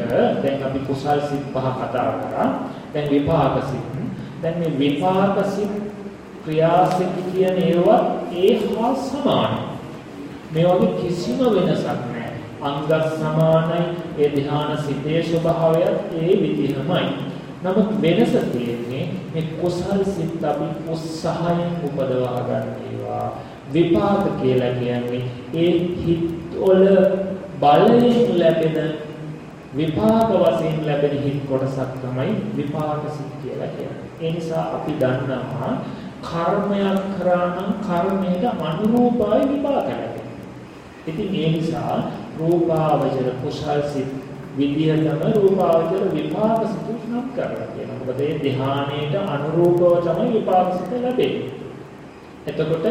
දැන් අපි කුසල් සිත් පහ කතා කරා. දැන් විපාක සිත්. දැන් මේ විපාක සිත් ක්‍රියා සිත් කියන ඒවා ඒ හා සමානයි. මේ වගේ කිසිම වෙනසක් නැහැ. අංග සමානයි ඒ ධ්‍යාන සිතේ ස්වභාවයත් ඒ විදිහමයි. නමුත් වෙනස තියෙන්නේ මේ කුසල් සිත් අපි උත්සාහයෙන් උපදවා ගන්න ඒවා විපාක කියලා කියන්නේ ඒ හිත් වල බලයෙන් ලැබෙන විපාක වශයෙන් ලැබෙන හිත් කොටසක් තමයි විපාක සිත් කියලා කියන්නේ. ඒ නිසා අපි දන්නවා කර්මයක් කරා නම් කර්මයට අනුරූපයි විපාක ලැබෙනවා. ඉතින් ඒ නිසා රූපාවචර කුසල් සිත් විදියටම රූපාවචර විපාක සිත් නම් කරලා කියනවා. මොකද ඒ ධ්‍යානයට අනුරූපව තමයි විපාක සිත් ලැබෙන්නේ. එතකොට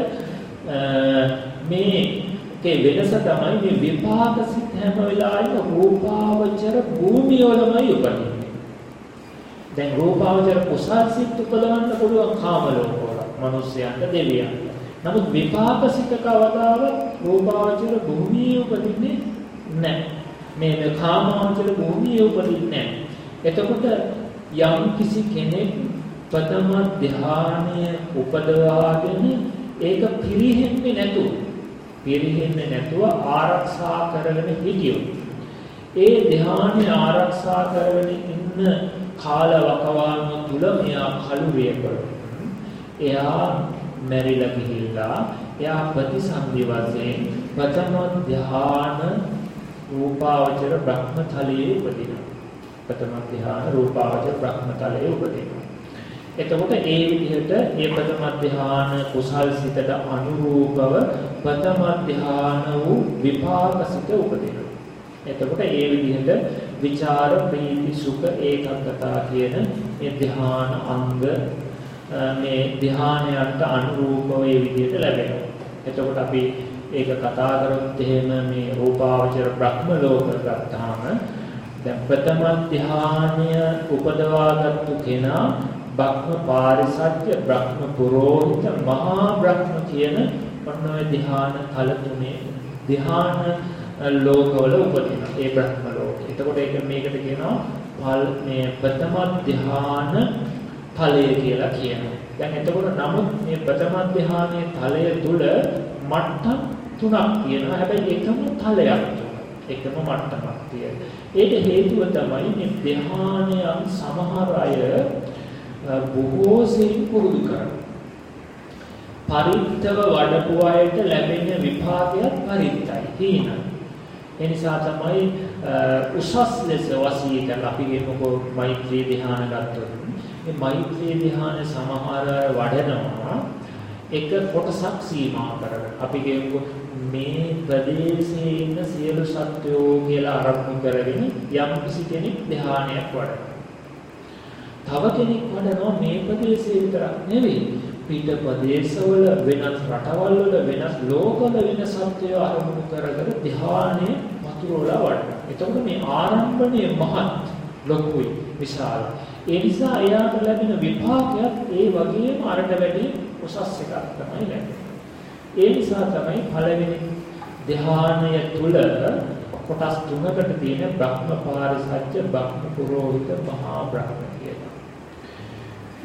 මේකේ වෙනස තමයි මේ විපාක සිත් හැම වෙලාවෙම රූපාවචර භූමිය වලමයි උපදින්නේ. දැන් රූපාවචර කුසල් සිත් උපදවන්න පුළුවන් කාම ලෝකවල, මිනිස්යන්ට දෙවියන්ට. නමුත් විපාක සිත් කවදාවත් රූපාවචර භූමියේ උපදින්නේ නැහැ. මේ කාමාවචර භූමියේ උපදින්නේ නැහැ. එතකොට යම් කිසි කෙනෙක් ප්‍රථම ධානය උපදවාගෙන ඒක පිරිහෙන්නේ නැතුව පිරිහෙන්නේ නැතුව ආරක්ෂා කරගෙන හිටියොත් ඒ ධානය ආරක්ෂා කරගෙන ඉන්න කාල වකවානුව තුල මෙයා කලුරිය කරනවා. එයා මැරිලා ගිහිල්ලා එයා ප්‍රතිසන්දි වශයෙන් ප්‍රථම ධාන රූපාවචර බ්‍රහ්මතලයේ උපදිනවා. ප්‍රථම ධ්‍යාන රූපාවචර බ්‍රහ්මතලයේ උපදිනවා. එතකොට ඒ විදිහට ඒ ප්‍රථම ධ්‍යාන කුසල් සිතට අනුරූපව ප්‍රථම ධ්‍යාන වූ විපාක සිත උපදිනවා. එතකොට ඒ විදිහට විචාර ප්‍රීති සුඛ ඒකග්ගතා කියන මේ ධ්‍යාන අංග මේ ධ්‍යානයන්ට අනුරූපව ඒ විදිහට ලැබෙනවා. එතකොට අපි ඒක කතා කරොත් එහෙම මේ රූපාවචර බ්‍රහ්ම ලෝක ගත්තාම දැන් ප්‍රථම ධ්‍යානය උපදවාගත්තු කෙනා බ්‍රහ්ම පාරිසත්‍ය බ්‍රහ්ම පුරෝහිත මහා බ්‍රහ්ම කියන ඔන්න ඔය ධ්‍යාන තල තුනේ ධ්‍යාන ලෝකවල උපදින ඒ බ්‍රහ්ම ලෝක. එතකොට ඒක මේකට කියනවා පල් මේ ප්‍රථම ධ්‍යාන ඵලය කියලා කියනවා. දැන් එතකොට නමුත් මේ ප්‍රථම ධ්‍යානයේ ඵලය තුල මට්ටම් තුනක් තියෙනවා. හැබැයි එකම ඵලයක් එකම මට්ටමක් තියෙනවා. ඒට හේතුව තමයි මේ ධ්‍යානයන් සමහර අය බොහෝ සෙයින් පුරුදු කරනවා. පරිත්තව වඩපු අයට ලැබෙන විපාකයක් පරිත්තයි. හීනයි. ඒ නිසා තමයි උසස් ලෙස වසී කරලා අපි කියමුකෝ මෛත්‍රී ධ්‍යාන ගත්තොත් මේ මෛත්‍රී ධ්‍යාන සමහර වඩනවා එක කොටසක් සීමා කරගෙන අපි කියමුකෝ මේ ප්‍රදේශයේ ඉන්න සියලු සත්වෝ කියලා අරමුණු කරගෙන යම් කිසි කෙනෙක් ධ්‍යානයක් වඩනවා. තව කෙනෙක් වඩනවා මේ ප්‍රදේශයේ විතරක් නෙවෙයි පිට ප්‍රදේශවල වෙනස් රටවල් වල වෙනස් ලෝකවල වෙන සත්‍යය අරමුණු කරගෙන ධ්‍යානයේ මතුරලා වඩනවා. එතකොට මේ ආරම්භණය මහත් ලොකුයි විශාල. ඒ නිසා එයාට ලැබෙන විපාකයක් ඒ වගේම අරට වැඩි උසස් එකක් තමයි ලැබෙන්නේ. ඒ නිසා තමයි පළවෙනි ධ්‍යානය තුල කොටස් තුනකට තියෙන බ්‍රහ්ම පාරිසත්‍ය බ්‍රහ්ම පුරෝහිත මහා බ්‍රහ්ම කියලා.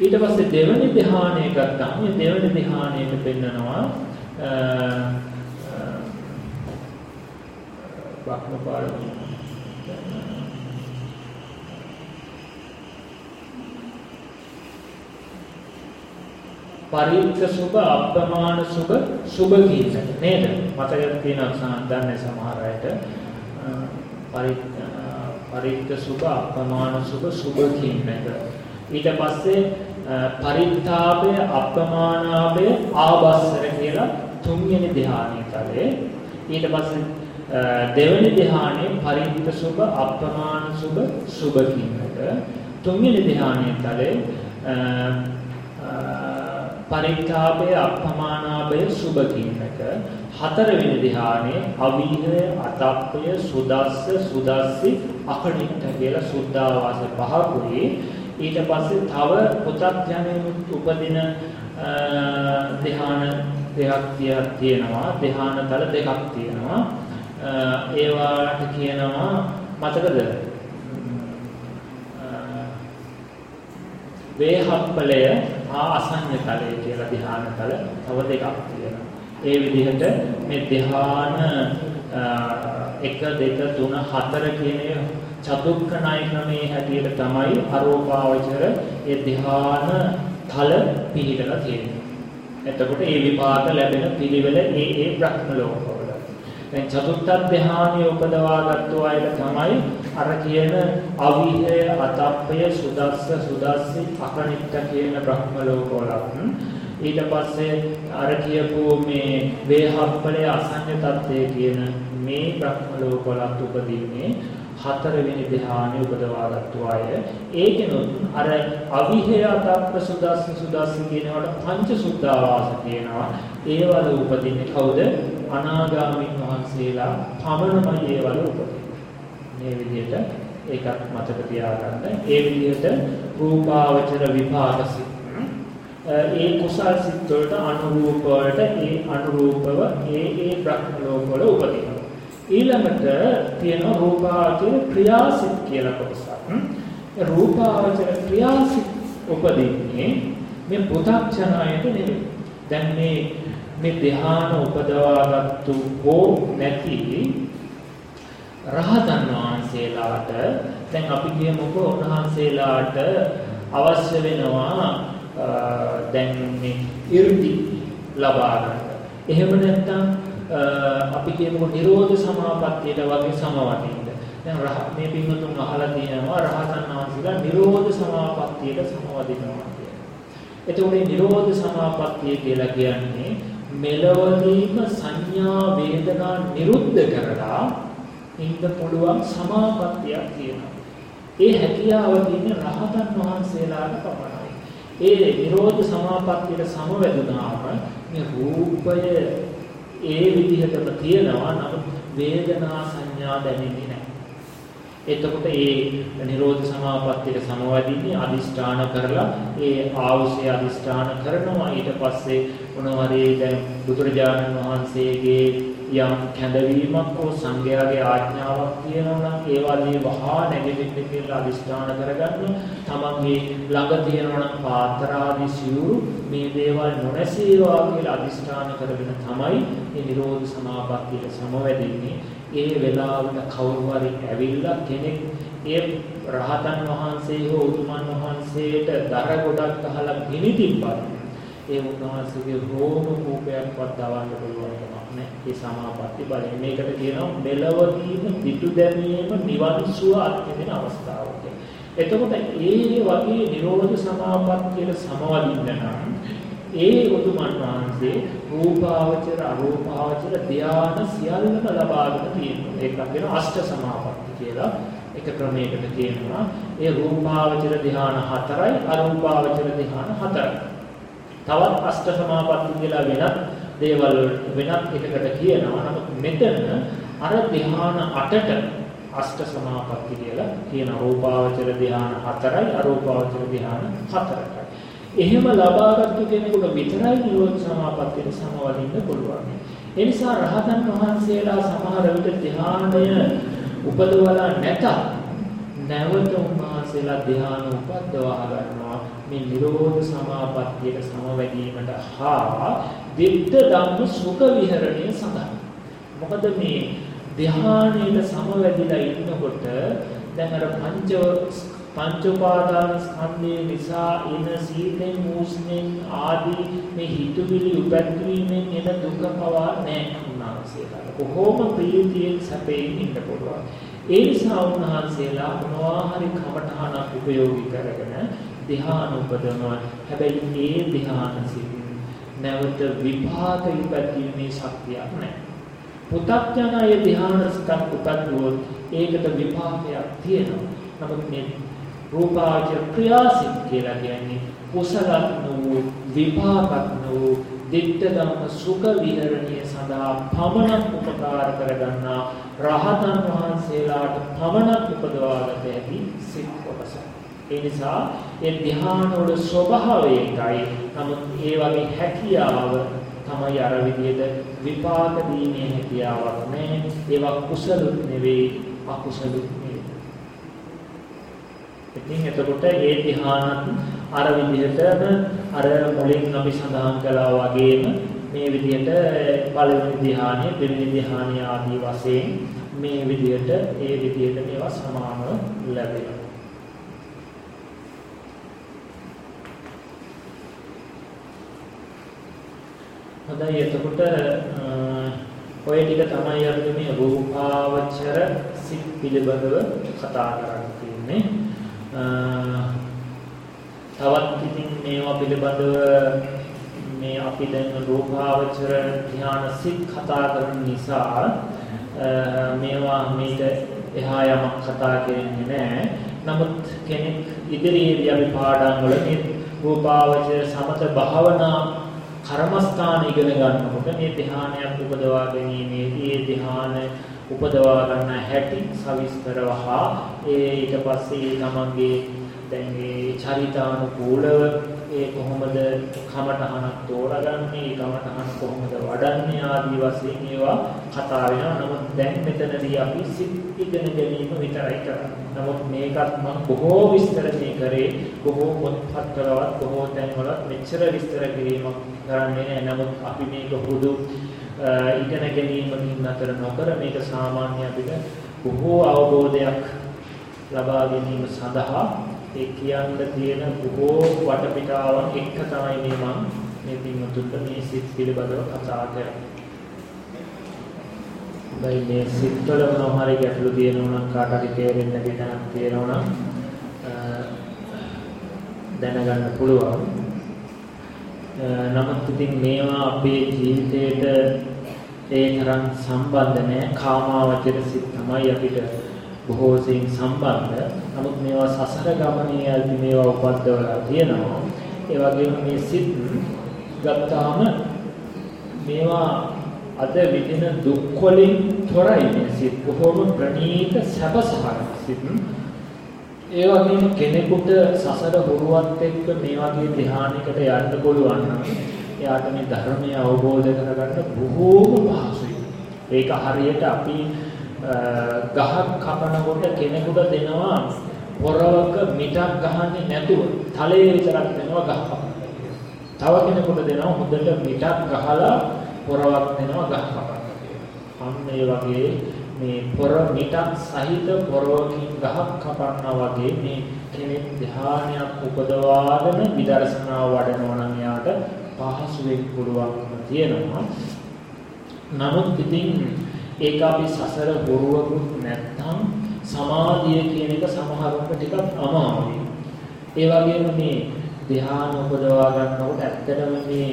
ඊට පස්සේ දෙවෙනි ධ්‍යානය ගත්තාම මේ දෙවෙනි ධ්‍යානයට පෙන්නනවා බ්‍රහ්ම පාරිසත්‍ය පරිත්ත සුභ අප්‍රමාණ සුභ සුභ කියන නේද? මතක තියෙනවා දන්නේ සමහර අයට පරිත්ත සුභ අප්‍රමාණ සුභ සුභ කියන එක. ඊට පස්සේ පරිත්තාපය අප්‍රමාණාපය ආවස්සර කියලා තුන්වෙනි ධ්‍යානයේ තලේ ඊට පස්සේ දෙවෙනි ධ්‍යානයේ පරිත්ත සුභ අප්‍රමාණ සුභ සුභ කියන එක. තුන්වෙනි ධ්‍යානයේ තලේ පරිත්තාපය අප්‍රමාණාපය සුභ කියනක හතරවෙනි ධ්‍යානයේ අවීහය අතප්පය සුදස්ස සුදස්සි අකණිට කියලා සුද්ධාවාස පහකුයි. ඊට පස්සේ තව පුතග්ජනෙ උපදින ධ්‍යාන දෙකක් තියෙනවා. ධ්‍යානතල දෙකක් තියෙනවා. ඒවාට කියනවා මතකද? වේහප්පලය හා අසඤ්ඤ තලය කියලා ධ්‍යාන තල තව දෙකක් තියෙනවා. ඒ විදිහට මේ ධ්‍යාන 1 2 3 4 කියන චතුක්ක ණය ක්‍රමයේ හැටියට තමයි අරෝපාවචර ඒ ධ්‍යාන තල පිළිදලා තියෙන්නේ. එතකොට ඒ විපාක ලැබෙන පිළිවෙල ඒ ඒ බ්‍රහ්ම ලෝකවල. දැන් චතුත්ථ ධ්‍යානිය උපදවාගත්තු අයට තමයි අර කියන අවිහය අතප්පය සුදස්ස සුදස්සි අකනිට්ඨ කියන බ්‍රහ්ම ලෝකවලත්. ඊට පස්සේ අර කියපු මේ වේහප්පලේ අසඤ්ඤ තත්ත්වයේ කියන මේ බ්‍රහ්ම ලෝකවලත් උපදින්නේ හතරවෙනි ධ්‍යානෙ උපදවාගත්තු අය. ඒකෙනුත් අර අවිහය අතප්ප සුදස්ස සුදස්සි කියනවට පංච සුද්ධාවාස කියනවා. ඒවල උපදින්නේ කවුද? අනාගාමීන් වහන්සේලා පමණමයි ඒවල උපදින්නේ. මේ විදිහට ඒකත් මතක තියාගන්න. ඒ විදිහට රූපාවචර විපාකසිත ඒ කුසල් සිත් වලට අනුරූප වලට ඒ අනුරූපව ඒ ඒ බ්‍රහ්ම ලෝක වල උපදිනවා. ඊළඟට තියෙන රූපාවචර ක්‍රියාසිත කියලා කොටසක්. ඒ රූපාවචර ක්‍රියාසිත උපදින්නේ මේ පු탁චනායට නෙවෙයි. දැන් මේ මේ ධ්‍යාන උපදවාගත්තු හෝ නැති රහතන් වහන්සේලාට දැන් අපි කියමුකෝ උන්වහන්සේලාට අවශ්‍ය වෙනවා දැන් මේ 이르දි ලබා ගන්න. එහෙම නැත්නම් අපි කියමුකෝ නිරෝධ සමාපත්තියට වගේ සමවදින්න. දැන් රහ මේ පින්වතුන් අහලා තියෙනවා රහතන් වහන්සේලා නිරෝධ සමාපත්තියට සමවදිනවා කියලා. එතකොට මේ නිරෝධ සමාපත්තිය කියලා කියන්නේ මෙලවදීම සංඥා වේදනා නිරුද්ධ කරලා ඉන්න පුළුවන් සමාපත්තියක් තියෙනවා. ඒ හැකියාව තියෙන රහතන් වහන්සේලාට පමණයි. ඒ නිරෝධ සමාපත්තියට සමවැදුනාම මේ රූපය ඒ විදිහටම තියෙනවා නමුත් වේදනා සංඥා දැනෙන්නේ නැහැ. එතකොට ඒ නිරෝධ සමාපත්තියට සමවදින්නේ අදිෂ්ඨාන කරලා ඒ ආවශ්‍ය අදිෂ්ඨාන කරනවා ඊට පස්සේ මොනවාරි දැන් බුදුරජාණන් වහන්සේගේ යම් කැඳවීමක් හෝ සංඝයාගේ ආඥාවක් තියෙනවා නම් ඒ වගේ වහා නැගෙන්න කියලා අදිෂ්ඨාන කරගන්න. තමන්ගේ ළඟ තියෙනවා නම් පාත්‍රාදී සිවුරු මේ දේවල් නොනැසේවා කියලා අදිෂ්ඨාන කරගෙන තමයි මේ නිරෝධ සමාපත්තියට සමවැදෙන්නේ. ඒ වෙලාවට කවුරු හරි ඇවිල්ලා කෙනෙක් ඒ රහතන් වහන්සේ හෝ උතුමන් වහන්සේට දර ගොඩක් අහලා ගිනි තිබ්බත් ඒ උන්වහන්සේගේ රෝම කූපයක්වත් දවන්න පුළුවන් කමක් නැහැ. ඒ සමාපatti බලය. මේකට කියනවා මෙලවදීම පිටු දැමීම නිවන් සුව අත්විඳින අවස්ථාව එතකොට ඒ වගේ නිරෝධ සමාපත්තියට සමවදින්න නම් ඒ උතුමන් වහන්සේ රූපාවචර අරූපාවචර ධාන සියල්ලම ලබාගෙන තියෙනවා. ඒකක් වෙන අෂ්ට සමාපatti කියලා එක ක්‍රමයකට කියනවා. ඒ රූපාවචර ධාන හතරයි අරූපාවචර ධාන හතරයි. තවත් අෂ්ට සමාපatti කියලා වෙනත් දේවල් වෙනත් එකකට කියනවා. නමුත් මෙතන අර ධාන 8ට අෂ්ට සමාපatti කියලා කියන රූපාවචර ධාන හතරයි අරූපාවචර ධාන හතරයි. එහෙම ලබාගත්තු කෙනෙකුට විතරයි නිරෝධ සමාපත්තියට සමවදින්න පුළුවන්. ඒ නිසා රහතන් වහන්සේලා සමහර විට ධානය උපදවලා නැතත් නැවත උන්වහන්සේලා ධාන උපදවා ගන්නවා මේ නිරෝධ සමාපත්තියට සමවැදීමට හා දිට්ඨ ධම්ම සුඛ විහරණය සඳහා. මොකද මේ ධානයේ සමවැදිලා ඉන්නකොට දැන් අර පංච පංච උපාදාන ස්කන්ධය නිසා එන සීතෙන් උෂ්ණෙන් ආදී මේ හිතුවිලි උපැද්දවීමෙන් එන දුක පවා නැහැ උන්වහන්සේලා. කොහොම ප්‍රීතියෙන් සැපයෙන් ඉන්න පුළුවන්. ඒ නිසා උන්වහන්සේලා මොනවා හරි කමඨහනක් උපයෝගී කරගෙන ධ්‍යාන උපදවනවා. හැබැයි ඒ ධ්‍යාන සිතින් නැවත විපාක ඉපදීමේ ශක්තියක් නැහැ. පුතත්ජනය ධ්‍යාන සිතක් උපද්දුවොත් ඒකට විපාකයක් තියෙනවා. නමුත් මේ රූපාවචර ක්‍රියාසිත කියලා කියන්නේ කුසලත් වූ විපාකත් වූ දිට්ඨ ධම්ම සුඛ විහරණය සඳහා පමණක් උපකාර කරගන්නා රහතන් වහන්සේලාට පමණක් උපදවාගත හැකි සිත් කොටස. ඒ නිසා ඒ ධ්‍යාන වල ස්වභාවය එකයි. නමුත් ඒ වගේ හැකියාව තමයි අර විදිහට විපාක දීමේ හැකියාවක් නැහැ. ඒවා කුසලුත් නෙවෙයි අකුසලුත් ඉතින් එතකොට ඒ ධ්‍යානත් අර විදිහටම අර මුලින් අපි සඳහන් කළා වගේම මේ විදිහට පළවෙනි ධ්‍යානෙ, දෙවෙනි ධ්‍යානෙ ආදී වශයෙන් මේ විදිහට ඒ විදිහට මේවා සමානව ලැබෙනවා. හොඳයි එතකොට ඔය ටික තමයි අපි මේ රූපාවචර සිත් පිළිබඳව කතා කරන්න තියෙන්නේ. තවත් ඉතින් මේවා පිළිබඳව මේ අපි දැන් රූපාවචර ධ්‍යාන සිත් කතා කරන නිසා මේවා මේක එහා යමක් කතා කරන්නේ නැහැ. නමුත් කෙනෙක් ඉදිරියේදී අපි පාඩම් වල මේ රූපාවචර සමත භාවනා කර්මස්ථාන ඉගෙන ගන්නකොට මේ ධ්‍යානයක් උපදවා ගැනීමේදී ඒ ධ්‍යාන උපදවා ගන්න හැටි සවිස්තරව හා ඒ ඊට පස්සේ තමන්ගේ දැන් මේ චරිතානුකූලව ඒ කොහොමද කමඨහනක් තෝරගන්නේ කමඨහන කොහොමද වඩන්නේ ආදී වශයෙන් ඒවා කතා වෙනවා. නමුත් දැන් මෙතනදී අපි සිත් ඉගෙන ගැනීම විතරයි කරන්නේ. නමුත් මේකත් මම බොහෝ විස්තර මේ කරේ බොහෝ පොත්පත්වලවත් බොහෝ තැන්වලත් මෙච්චර විස්තර කිරීමක් කරන්නේ නැහැ. නමුත් අපි මේක හුදු ඉගෙන ගැනීමකින් අතර නොකර මේක සාමාන්‍ය අපිට බොහෝ අවබෝධයක් ලබා ගැනීම සඳහා ඒ කියන්න තියෙන බොහෝ වටපිටාවන් එක්ක තමයි මේ මම මේ පින්වතුන්ට මේ සිත් පිළිබඳව කතා කරන්නේ. බයි මේ සිත්වල මොනවා හරි ගැටලු තියෙනවා නම් කාට හරි තේරෙන්නේ නැති තැනක් තියෙනවා නම් දැනගන්න පුළුවන්. නමුත් ඉතින් මේවා අපේ ජීවිතේට ඒ තරම් සම්බන්ධ නැහැ. කාමාවචර සිත් තමයි අපිට බොහෝ සෙයින් සම්බන්ධ. නමුත් මේවා සසර ගමනේ යද්දි මේවා උපද්දවලා තියෙනවා. ඒ වගේම මේ සිත් ගත්තාම මේවා අද විඳින දුක් වලින් තොරයි මේ සිත්. බොහෝම ප්‍රණීත සැපසහන සිත්. ඒ වගේම කෙනෙකුට සසර හුරුවත් එක්ක මේ වගේ ධ්‍යානයකට යන්න පුළුවන් නම් එයාට මේ ධර්මය අවබෝධ කරගන්න බොහෝම පහසුයි. ඒක හරියට අපි ගහක් කපනකොට කෙනෙකුට දෙනවා පොරවක මිටක් ගහන්නේ නැතුව තලයේ විතරක් දෙනවා ගහ කපන්න. තව කෙනෙකුට දෙනවා හොඳට මිටක් ගහලා පොරවක් දෙනවා ගහ කපන්න. අන්න ඒ වගේ මේ පොර මිටක් සහිත පොරවකින් ගහක් කපන්නා වගේ මේ කෙනෙක් ධානයක් උපදවාගෙන විදර්ශනා වඩනවා නම් යාට පහසුවෙන් පුළුවන්කම තියෙනවා. නමුත් ඉතින් ඒක අපි සසර බොරුවකුත් නැත්නම් සමාධිය කියන එක සමහරවිට ටිකක් අමාරුයි. ඒ වගේම මේ ධ්‍යාන උපදවා ගන්නකොට ඇත්තටම මේ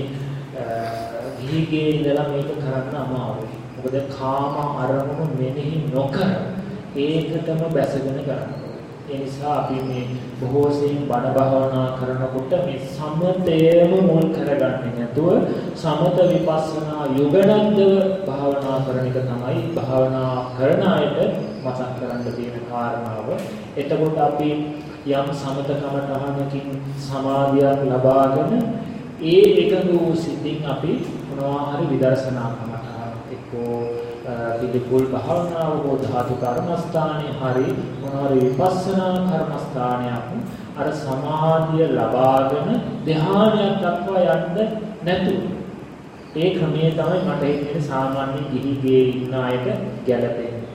ගිහිගේ ඉඳලා මේක කරන්න අමාරුයි. මොකද කාම අරමුණු මෙනෙහි නොකර ඒකටම බැසගෙන කරන්න ඒ නිසා අපි මේ බොහෝ සෙයින් බණ භාවනා කරනකොට මේ සමතේම මුල් කරගන්නේ නැතුව සමත විපස්සනා යුගනන්දව භාවනා කරන එක තමයි භාවනා කරන අයට මතක් කරන්න තියෙන කාරණාව. එතකොට අපි යම් සමත කමඨහනකින් සමාධියක් ලබාගෙන ඒ එකඟ වූ සිද්ධින් අපි මොනවා හරි විදර්ශනා කමඨහන එක්කෝ පිළිකුල් භාවනාව හෝ ධාතු කර්මස්ථානයේ හරි මොනවාරි විපස්සනා කර්මස්ථානයක් අර සමාධිය ලබාගෙන ධ්‍යානයක් දක්වා යන්න නැතුව ඒ ක්‍රමයේ තමයි මට හිතෙන්නේ සාමාන්‍ය ගිහිගේ ඉන්න අයට ගැළපෙන්නේ.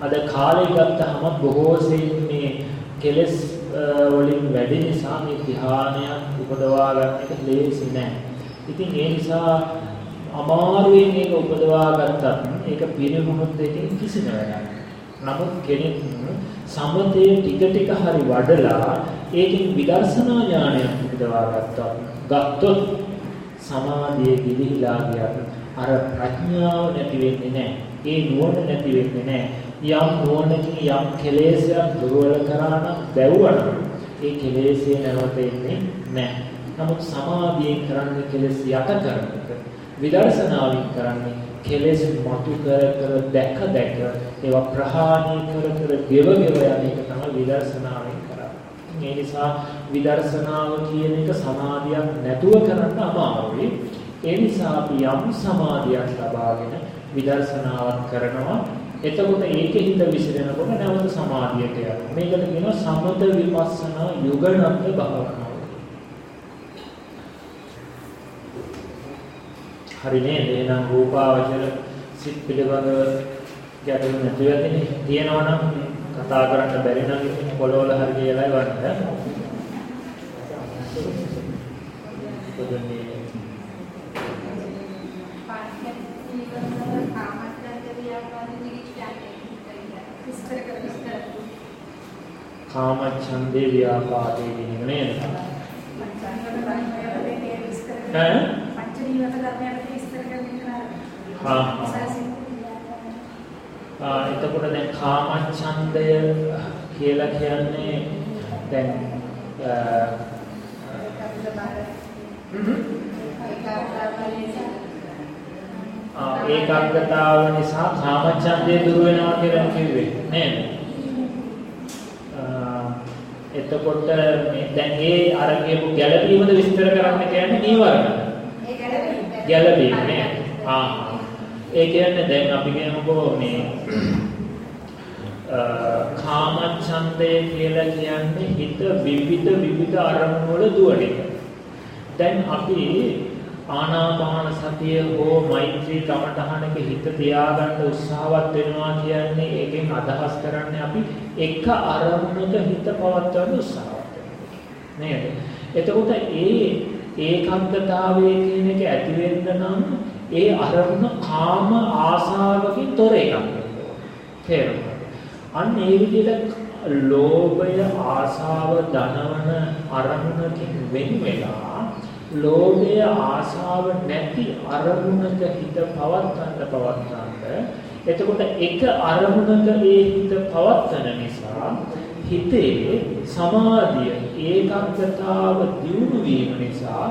අද කාලේ ගත්තහම බොහෝ සෙයින් මේ කෙලස් වලින් වැඩි නිසා මේ ධ්‍යානයක් උපදවා ගන්න එක ලේසි නෑ. ඉතින් ඒ නිසා අමාරුවෙන් ඒක උපදවා ගත්තත් ඒක පිළිගුණොත් ඒකෙන් කිසිම වැඩක් නමුත් කෙනෙක් සමතේ ටික ටික හරි වඩලා ඒකෙන් විදර්ශනා ඥානයක් උපදවා ගත්තා. ගත්තොත් සමාධිය ගිලිහිලා ගියත් අර ප්‍රඥාව නැති වෙන්නේ නැහැ. ඒ නුවණ නැති වෙන්නේ නැහැ. යම් නුවණකින් යම් කෙලෙසයක් දුර්වල කරා නම් දැවුවා ඒ කෙලෙසේ නැවත එන්නේ නැහැ. නමුත් සමාධියෙන් කරන්නේ කෙලෙස් යට කරන එක. විදර්ශනාවෙන් කරන්නේ කෙලෙස් මතු කර කර දැක දැක ඒවා ප්‍රහාණය කර කර ගෙව ගෙව යන එක තමයි විදර්ශනාවෙන් කරන්නේ. ඒ නිසා විදර්ශනාව කියන එක සමාධියක් නැතුව කරන්න අමාරුයි. ඒ නිසා අපි යම් සමාධියක් ලබාගෙන විදර්ශනාවක් කරනවා. එතකොට ඒකේ හිත විසිරෙනකොට නැවත සමාධියට යනවා. මේකට කියනවා සමත විපස්සනා යුගනන්ත භාවනාව. හරි නේද? එහෙනම් රූපාවචර සිත් පිළිබඳව ගැටලු නැති වෙන්නේ තියෙනවා නම් කතා කරන්න බැරි නම් පොළොවල හරි කියලා වන්න. පොදන්නේ කාමච්ඡන්දේ ව්‍යාපාදේ කියන නේද? ඈ ජීවිත ධර්මයට විස්තර කරන්න හා ආ එතකොට දැන් කාමච්ඡන්දය කියලා කියන්නේ දැන් ඒකාග්‍රතාව නිසා කාමච්ඡන්දය දුර වෙනවා කියලා කිව්වේ නේද? එතකොට මේ දැන් ඒ අර කියපු ගැළපීමද විස්තර කරන්න කියන්නේ නීවරණ. ගැළපීම නේ. ආ. ඒ කියන්නේ දැන් අපි කියමුකෝ මේ කාමච්ඡන්දය කියලා කියන්නේ හිත විවිධ විවිධ අරමුණු වල දුවන එක. දැන් අපි ආනාපාන සතිය හෝ මෛත්‍රී කමඨහනක හිත තියාගන්න උත්සාහවත් වෙනවා කියන්නේ ඒකෙන් අදහස් කරන්නේ අපි එක අරමුණක හිත පවත්වන්න උත්සාහවත් වෙනවා. නේද? එතකොට ඒ ඒකාග්‍රතාවය කියන එක ඇති වෙන්න නම් ඒ අරමුණ කාම ආසාවකින් තොර එකක් තේරුණාද? අන්න ඒ විදිහට ලෝභය ආසාව දනවන අරමුණකින් වෙන් වෙලා ලෝභය ආසාව නැති අරමුණක හිත පවත්වන්න පවත්වන්න එතකොට එක අරමුණක ඒ හිත පවත්වන නිසා හිතේ සමාධිය ඒකාග්‍රතාව දියුණු වීම නිසා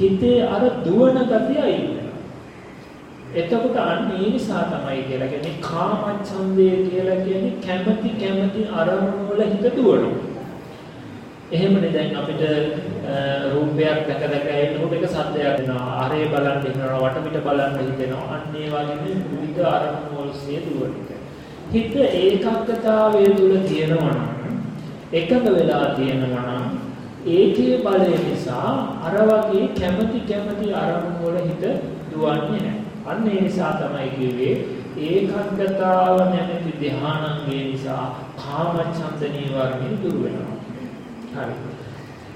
හිතේ අර දුවන ගතිය අයින් එතකොට අන්න ඒ නිසා තමයි කියලා කියන්නේ කාමච්ඡන්දය කියලා කියන්නේ කැමැති කැමැති අරමුණු වල හිත දුවනවා. එහෙමනේ දැන් අපිට රූපයක් දැක දැක ඉන්නකොට එක සද්දයක් එනවා. අරේ බලන්න හිතනවා, වටපිට බලන්න හිතෙනවා. අන්න ඒ වගේ විවිධ අරමුණු ඔස්සේ දුවන හිත ඒකාග්‍රතාවය තුල තියෙනවා නම් එකඟ වෙලා තියෙනවා නම් ඒකේ බලය නිසා අර වගේ කැමැති කැමැති අරමුණු වල හිත දුවන්නේ නැහැ. අන්න ඒ නිසා තමයි කිව්වේ ඒකාග්‍රතාව නැමැති ධානාංගය නිසා කාමච්ඡන්ද නීවරණය දුර වෙනවා. හරි.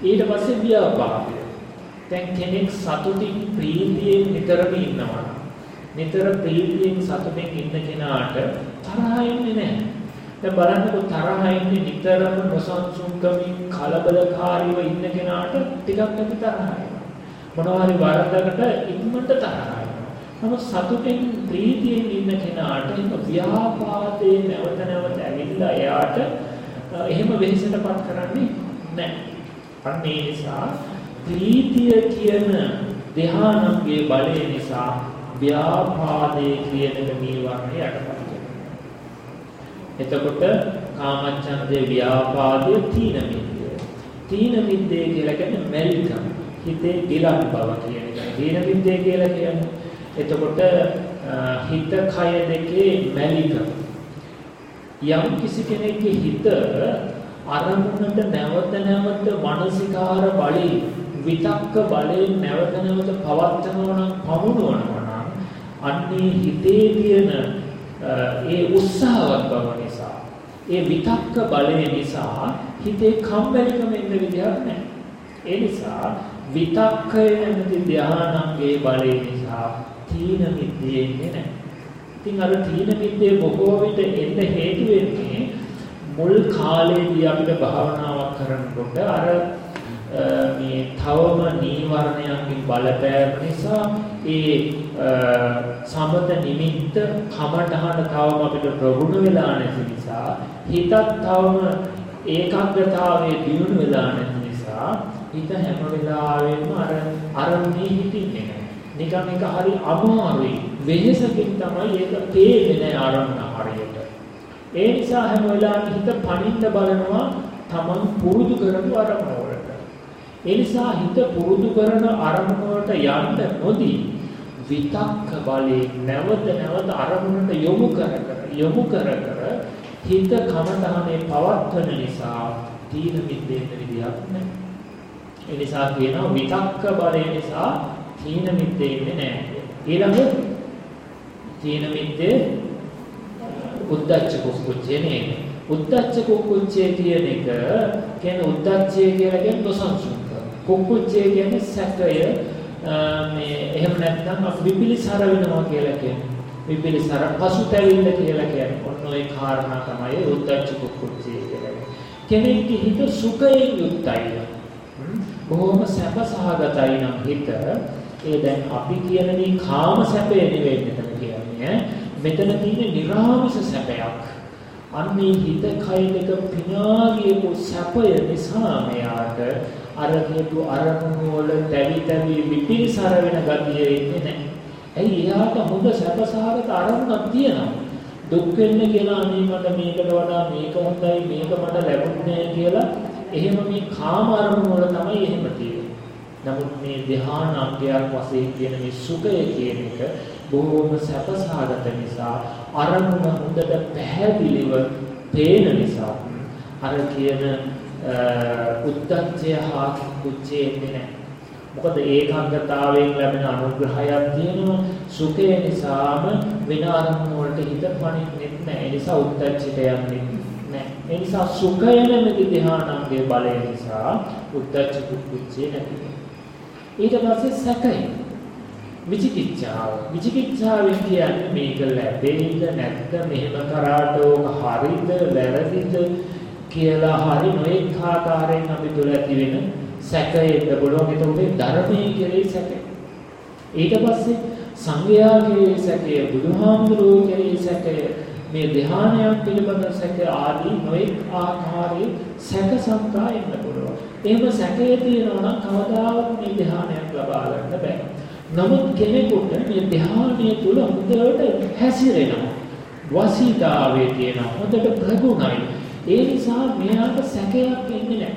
ඊට පස්සේ ව්‍යාපාදය. දැන් කෙනෙක් සතුටින් ප්‍රීතියෙන් නිතරම ඉන්නවා. නිතර ප්‍රීතියෙන් සතුටින් ඉන්න කෙනාට තරහ එන්නේ නැහැ. දැන් බලන්නකො තරහ ඉන්නේ නිතරම නොසන්සුන්කමින් කලබලකාරීව ඉන්න කෙනාට ටිකක් නැති තරහයි. මොනවා හරි වරදකට ඉක්මනට තරහයි. නමුත් සතුටින් ප්‍රීතියෙන් ඉන්න කෙනාට ඒක ව්‍යාපාදේ නැවත නැවත ඇවිල්ලා එයාට එහෙම වෙහෙසටපත් කරන්නේ නැහැ. අන්න ඒ නිසා ප්‍රීතිය කියන ධානම්ගේ බලය නිසා ව්‍යාපාදේ කියන නීවරණය යටපත් වෙනවා. එතකොට කාමච්ඡන්දේ ව්‍යාපාදේ තීන මිද්දේ. තීන මිද්දේ කියලා කියන්නේ මෙල්කම්. හිතේ ගිලන් බව කියන එක. තීන මිද්දේ කියලා කියන්නේ එතකොට හිත කය දෙකේ මැලිකම යම් කිසි කෙනෙක්ගේ හිත අරමුණට නැවත නැවත මානසිකාර බලي විතක්ක බලයෙන් නැවත නැවත පවත්නවා නම් පමුණවනවා නම් අන්නේ හිතේ තියෙන ඒ උත්සාහවත් බව නිසා ඒ විතක්ක බලය නිසා හිතේ කම්මැලිකම එන්න විදිහක් නැහැ ඒ නිසා විතක්කය නැති ධානාංගයේ බලය නිසා තීන මිද්දේ එන්නේ නැහැ. ඉතින් අර තීන මිද්දේ බොහෝ විට එන්න හේතු වෙන්නේ මුල් කාලේදී අපිට භාවනාවක් කරනකොට අර මේ තවම නීවරණයන්ගෙන් බලපෑම නිසා ඒ සමත නිමිත්ත කමඨහන තවම අපිට ප්‍රගුණ වෙලා නැති නිසා හිතත් තවම ඒකාග්‍රතාවයේ දියුණු වෙලා නැති නිසා හිත හැම වෙලාවෙම අර අරමුණේ හිටින්නේ නිකන් එක හරි අමාරුයි. වෙහෙසකින් තමයි ඒක තේරෙන්නේ ආරම්භන හරියට. ඒ නිසා හැම වෙලාවෙම හිත පණින්න බලනවා තමන් පුරුදු කරපු අරමුණ වලට. ඒ නිසා හිත පුරුදු කරන අරමුණ වලට යන්න නොදී විතක්ක බලේ නැවත නැවත අරමුණට යොමු කර කර යොමු කර කර හිත කමතහනේ පවත්වන නිසා තීන මිද්දේට විදියක් නැහැ. ඒ නිසා කියනවා විතක්ක බලය නිසා තීන මිද්දේ ඉන්නේ නැහැ. ඊළඟ තීන මිද්දේ උද්දච්ච කුක්කුච්චේ නේ. උද්දච්ච කුක්කුච්චේ කියන එක කියන්නේ උද්දච්චය කියලා කියන්නේ නොසන්සුන්ක. කුක්කුච්චේ කියන්නේ සැකය මේ එහෙම නැත්නම් අපි විපිලිසර වෙනවා කියලා කියන්නේ. විපිලිසර පසුතැවිල්ල කියලා කියන්නේ. ඔන්න ඔය කාරණා තමයි උද්දච්ච කුක්කුච්චේ කියලා. කෙනෙක්ගේ හිත සුඛයෙන් යුක්තයි. බොහොම සැප සහගතයි නම් හිත ඒ දැන් අපි කියන මේ කාම සැපය නෙවෙයි මෙතන කියන්නේ. මෙතන තියෙන නිර්ආමිෂ සැපයක්. අන්නේ හිත කය දෙක පිනාගියපු සැපය නිසා මෙයාට අර කියපු අරමුණු වල තැවි තැවි විපිරිසර වෙන ගතිය එන්නේ නැහැ. ඇයි එයාට හොඳ සැපසහගත අරමුණක් තියෙනවා. දුක් වෙන්න කියලා අනේ මට මේකට වඩා මේක හොඳයි මේක මට ලැබුණේ කියලා එහෙම මේ කාම අරමුණු වල තමයි එහෙම තියෙන්නේ. නමුත් මේ ධ්‍යාන අංගයක් වශයෙන් කියන මේ සුඛය කියන එක බොහෝම සැපසහගත නිසා අරමුණ හොඳට පැහැදිලිව පේන නිසා අර කියන උද්දච්චය හා කුච්චේ එන්නේ නැහැ. මොකද ඒකාග්‍රතාවයෙන් ලැබෙන අනුග්‍රහයක් තියෙනවා සුඛය නිසාම වෙන අරමුණ වලට හිත පණින්නේ නැහැ. ඒ නිසා උද්දච්චයට යන්නේ නැහැ. ඒ නිසා සුඛය නැමැති ධ්‍යානංගයේ බලය නිසා උද්දච්ච කුච්චේ නැති ඊට පස්සේ සැකය. විචිකිච්ඡාව. විචිකිච්ඡාවෙන් කියන්නේ මේක ලැබෙයිද නැත්ද මෙහෙම කරාට ඕක හරිද වැරදිද කියලා හරි නොඑක ආකාරයෙන් අපි තුල ඇති වෙන සැකයෙන්න පුළුවන්. ඒතකොට ධර්මයේ කෙරෙහි සැකය. ඊට පස්සේ සංඝයා කෙරෙහි සැකය, බුදුහාමුදුරුවෝ කෙරෙහි සැකය, මේ ධ්‍යානයක් පිළිබඳ සැක ආදී නොඑක ආකාරයේ සැක සංකා එන්න පුළුවන්. එහෙම සැකය තියෙනවා නම් කවදාවත් මේ ධ්‍යානයක් ලබා ගන්න බෑ. නමුත් කෙනෙකුට මේ ධ්‍යානය තුල හොඳට හැසිරෙනවා. වසීතාවේ තියෙන හොඳට ප්‍රගුණයි. ඒ නිසා මෙයාට සැකයක් එන්නේ නැහැ.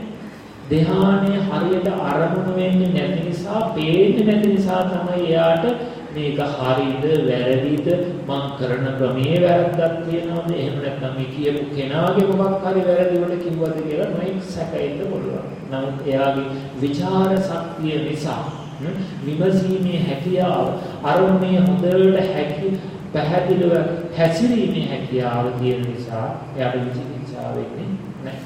ධ්‍යානය හරියට අරමුණු වෙන්නේ නැති නිසා, පේන්නේ නැති නිසා තමයි එයාට මේක හරිද වැරදිද මං කරන ක්‍රමයේ වැරද්දක් තියෙනවද එහෙම නැත්නම් මේ කියපු කෙනාගේ මොකක් හරි වැරදි වලට කිව්වද කියලා නොයෙක් සැකෙන්න පුළුවන්. නමුත් එයාගේ විචාර ශක්තිය නිසා විමසීමේ හැකියාව අරමුණේ හොඳට හැකි පැහැදිලිව හැසිරීමේ හැකියාව තියෙන නිසා එයාට විචිකිච්ඡාව වෙන්නේ නැහැ.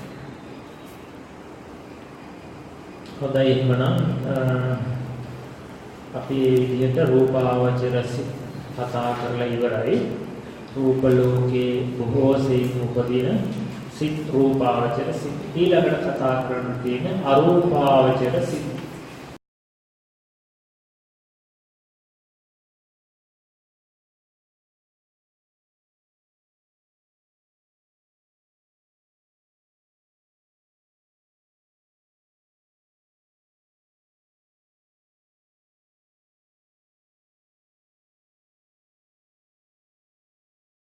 හොඳයි එහෙමනම් අපි විදිහට රූපාවචර කතා කරලා ඉවරයි. රූප ලෝකේ බොහෝ සෙයින් උපදින සිත් රූපාවචර සිත් ඊළඟට කතා කරන්න තියෙන අරූපාවචර සිත්